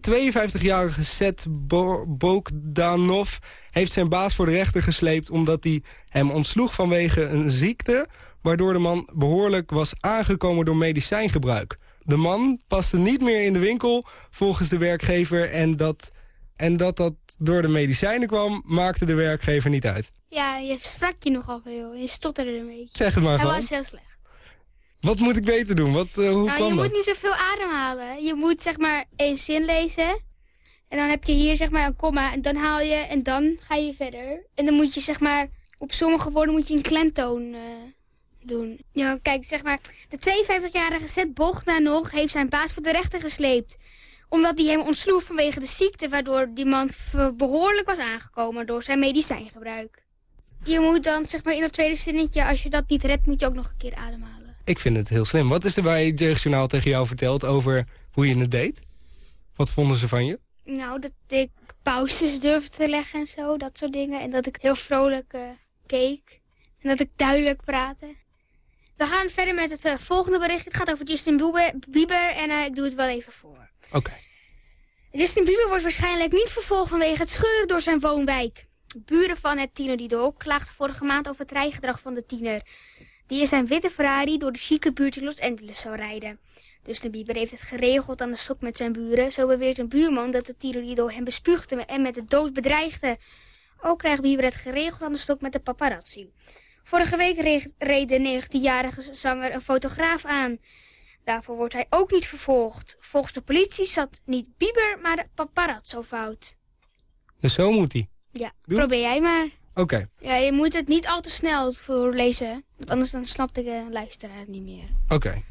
52-jarige Seth Bo Bogdanov heeft zijn baas voor de rechter gesleept... omdat hij hem ontsloeg vanwege een ziekte... waardoor de man behoorlijk was aangekomen door medicijngebruik. De man paste niet meer in de winkel volgens de werkgever... en dat, en dat dat door de medicijnen kwam, maakte de werkgever niet uit. Ja, je sprak je nogal veel. Je stotterde een beetje. Zeg het maar Hij gewoon. was heel slecht. Wat moet ik beter doen? Wat, eh, hoe nou, kan je dat? moet niet zoveel ademhalen. Je moet zeg maar één zin lezen. En dan heb je hier zeg maar een komma. En dan haal je en dan ga je verder. En dan moet je zeg maar... Op sommige woorden moet je een klemtoon eh, doen. Ja, kijk, zeg maar... De 52-jarige Seth Bogdanov heeft zijn baas voor de rechter gesleept. Omdat hij hem ontsloeg vanwege de ziekte... waardoor die man behoorlijk was aangekomen door zijn medicijngebruik. Je moet dan zeg maar in dat tweede zinnetje... als je dat niet redt, moet je ook nog een keer ademhalen. Ik vind het heel slim. Wat is er bij het Jeugdjournaal tegen jou verteld over hoe je het deed? Wat vonden ze van je? Nou, dat ik pauzes durfde te leggen en zo, dat soort dingen. En dat ik heel vrolijk eh, keek. En dat ik duidelijk praatte. We gaan verder met het eh, volgende bericht. Het gaat over Justin Bieber, Bieber en eh, ik doe het wel even voor. Oké. Justin Bieber wordt waarschijnlijk niet vervolgd vanwege het scheuren door zijn woonwijk. Buren van het tieneridool klaagden vorige maand over het rijgedrag van de tiener. Die in zijn witte Ferrari door de chique buurt in Los Angeles zou rijden. Justin Bieber heeft het geregeld aan de stok met zijn buren. Zo beweert een buurman dat de tieneridol hem bespuugde en met de dood bedreigde. Ook krijgt Bieber het geregeld aan de stok met de paparazzi. Vorige week re- reed de 19-jarige zanger een fotograaf aan. Daarvoor wordt hij ook niet vervolgd. Volgens de politie zat niet Bieber, maar de paparazzo fout. Dus zo moet hij. Ja, probeer jij maar. Oké. Ja, je moet het niet al te snel voorlezen. Want anders dan snapt de luisteraar het niet meer. Oké.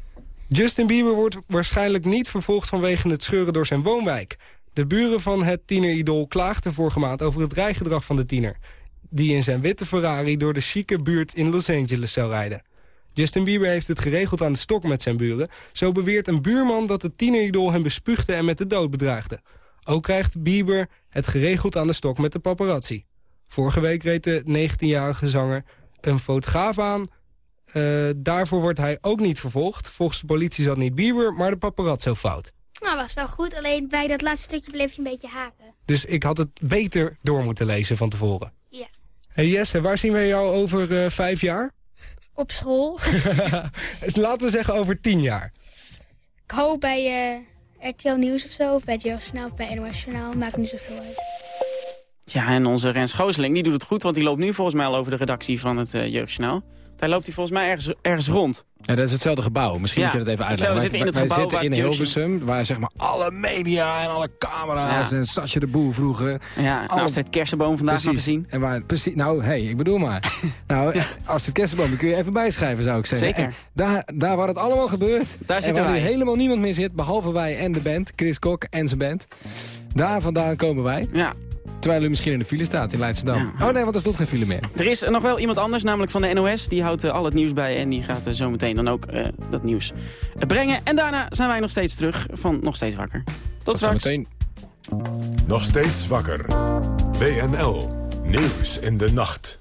Justin Bieber wordt waarschijnlijk niet vervolgd vanwege het scheuren door zijn woonwijk. De buren van het tieneridool klaagden vorige maand over het rijgedrag van de tiener. Die in zijn witte Ferrari door de chique buurt in Los Angeles zou rijden. Justin Bieber heeft het geregeld aan de stok met zijn buren. Zo beweert een buurman dat het tieneridool hem bespuugde en met de dood bedreigde. Ook krijgt Bieber het geregeld aan de stok met de paparazzi. Vorige week reed de 19-jarige zanger een fotograaf aan. Eh, daarvoor wordt hij ook niet vervolgd. Volgens de politie zat niet Bieber, maar de paparazzo fout. Nou, was wel goed. Alleen bij dat laatste stukje bleef je een beetje haken. Dus ik had het beter door moeten lezen van tevoren. Hey Jesse, waar zien we jou over eh, vijf jaar? Op school. Dus laten we zeggen over tien jaar. Ik hoop bij eh, RTL Nieuws of zo. Of bij het Journaal of bij NOS Journaal. Maakt niet zoveel uit. Ja, en onze Rens Gooseling die doet het goed, want die loopt nu volgens mij al over de redactie van het uh, Jeugdjournaal. Hij loopt hier volgens mij ergens, ergens rond. Ja, dat is hetzelfde gebouw. Misschien Ja, moet je dat even uitleggen. hetzelfde Wij- zit in het wij gebouw zitten in Hilversum, waar zeg maar alle media en alle camera's Ja. en Sasje de Boer vroeger. Ja, Alle- naast het kersenboom vandaag nog Precies. gezien. En waar, precies, nou, hey, ik bedoel maar. nou, als het kerstboom, dan kun je even bijschrijven, zou ik zeggen. Zeker. En daar, daar waar het allemaal gebeurt. Daar zitten waar nu helemaal niemand meer zit, behalve wij en de band. Chris Kok en zijn band. Daar vandaan komen wij. Ja. Terwijl u misschien in de file staat in Leidschendam. Oh nee, want er stond geen file meer. Er is nog wel iemand anders, namelijk van de NOS. Die houdt eh, al het nieuws bij en die gaat uh, zo meteen dan ook eh, dat nieuws brengen. En daarna zijn wij nog steeds terug van Nog Steeds Wakker. Tot, Tot straks. Meteen. Nog Steeds Wakker. WNL. Nieuws in de nacht.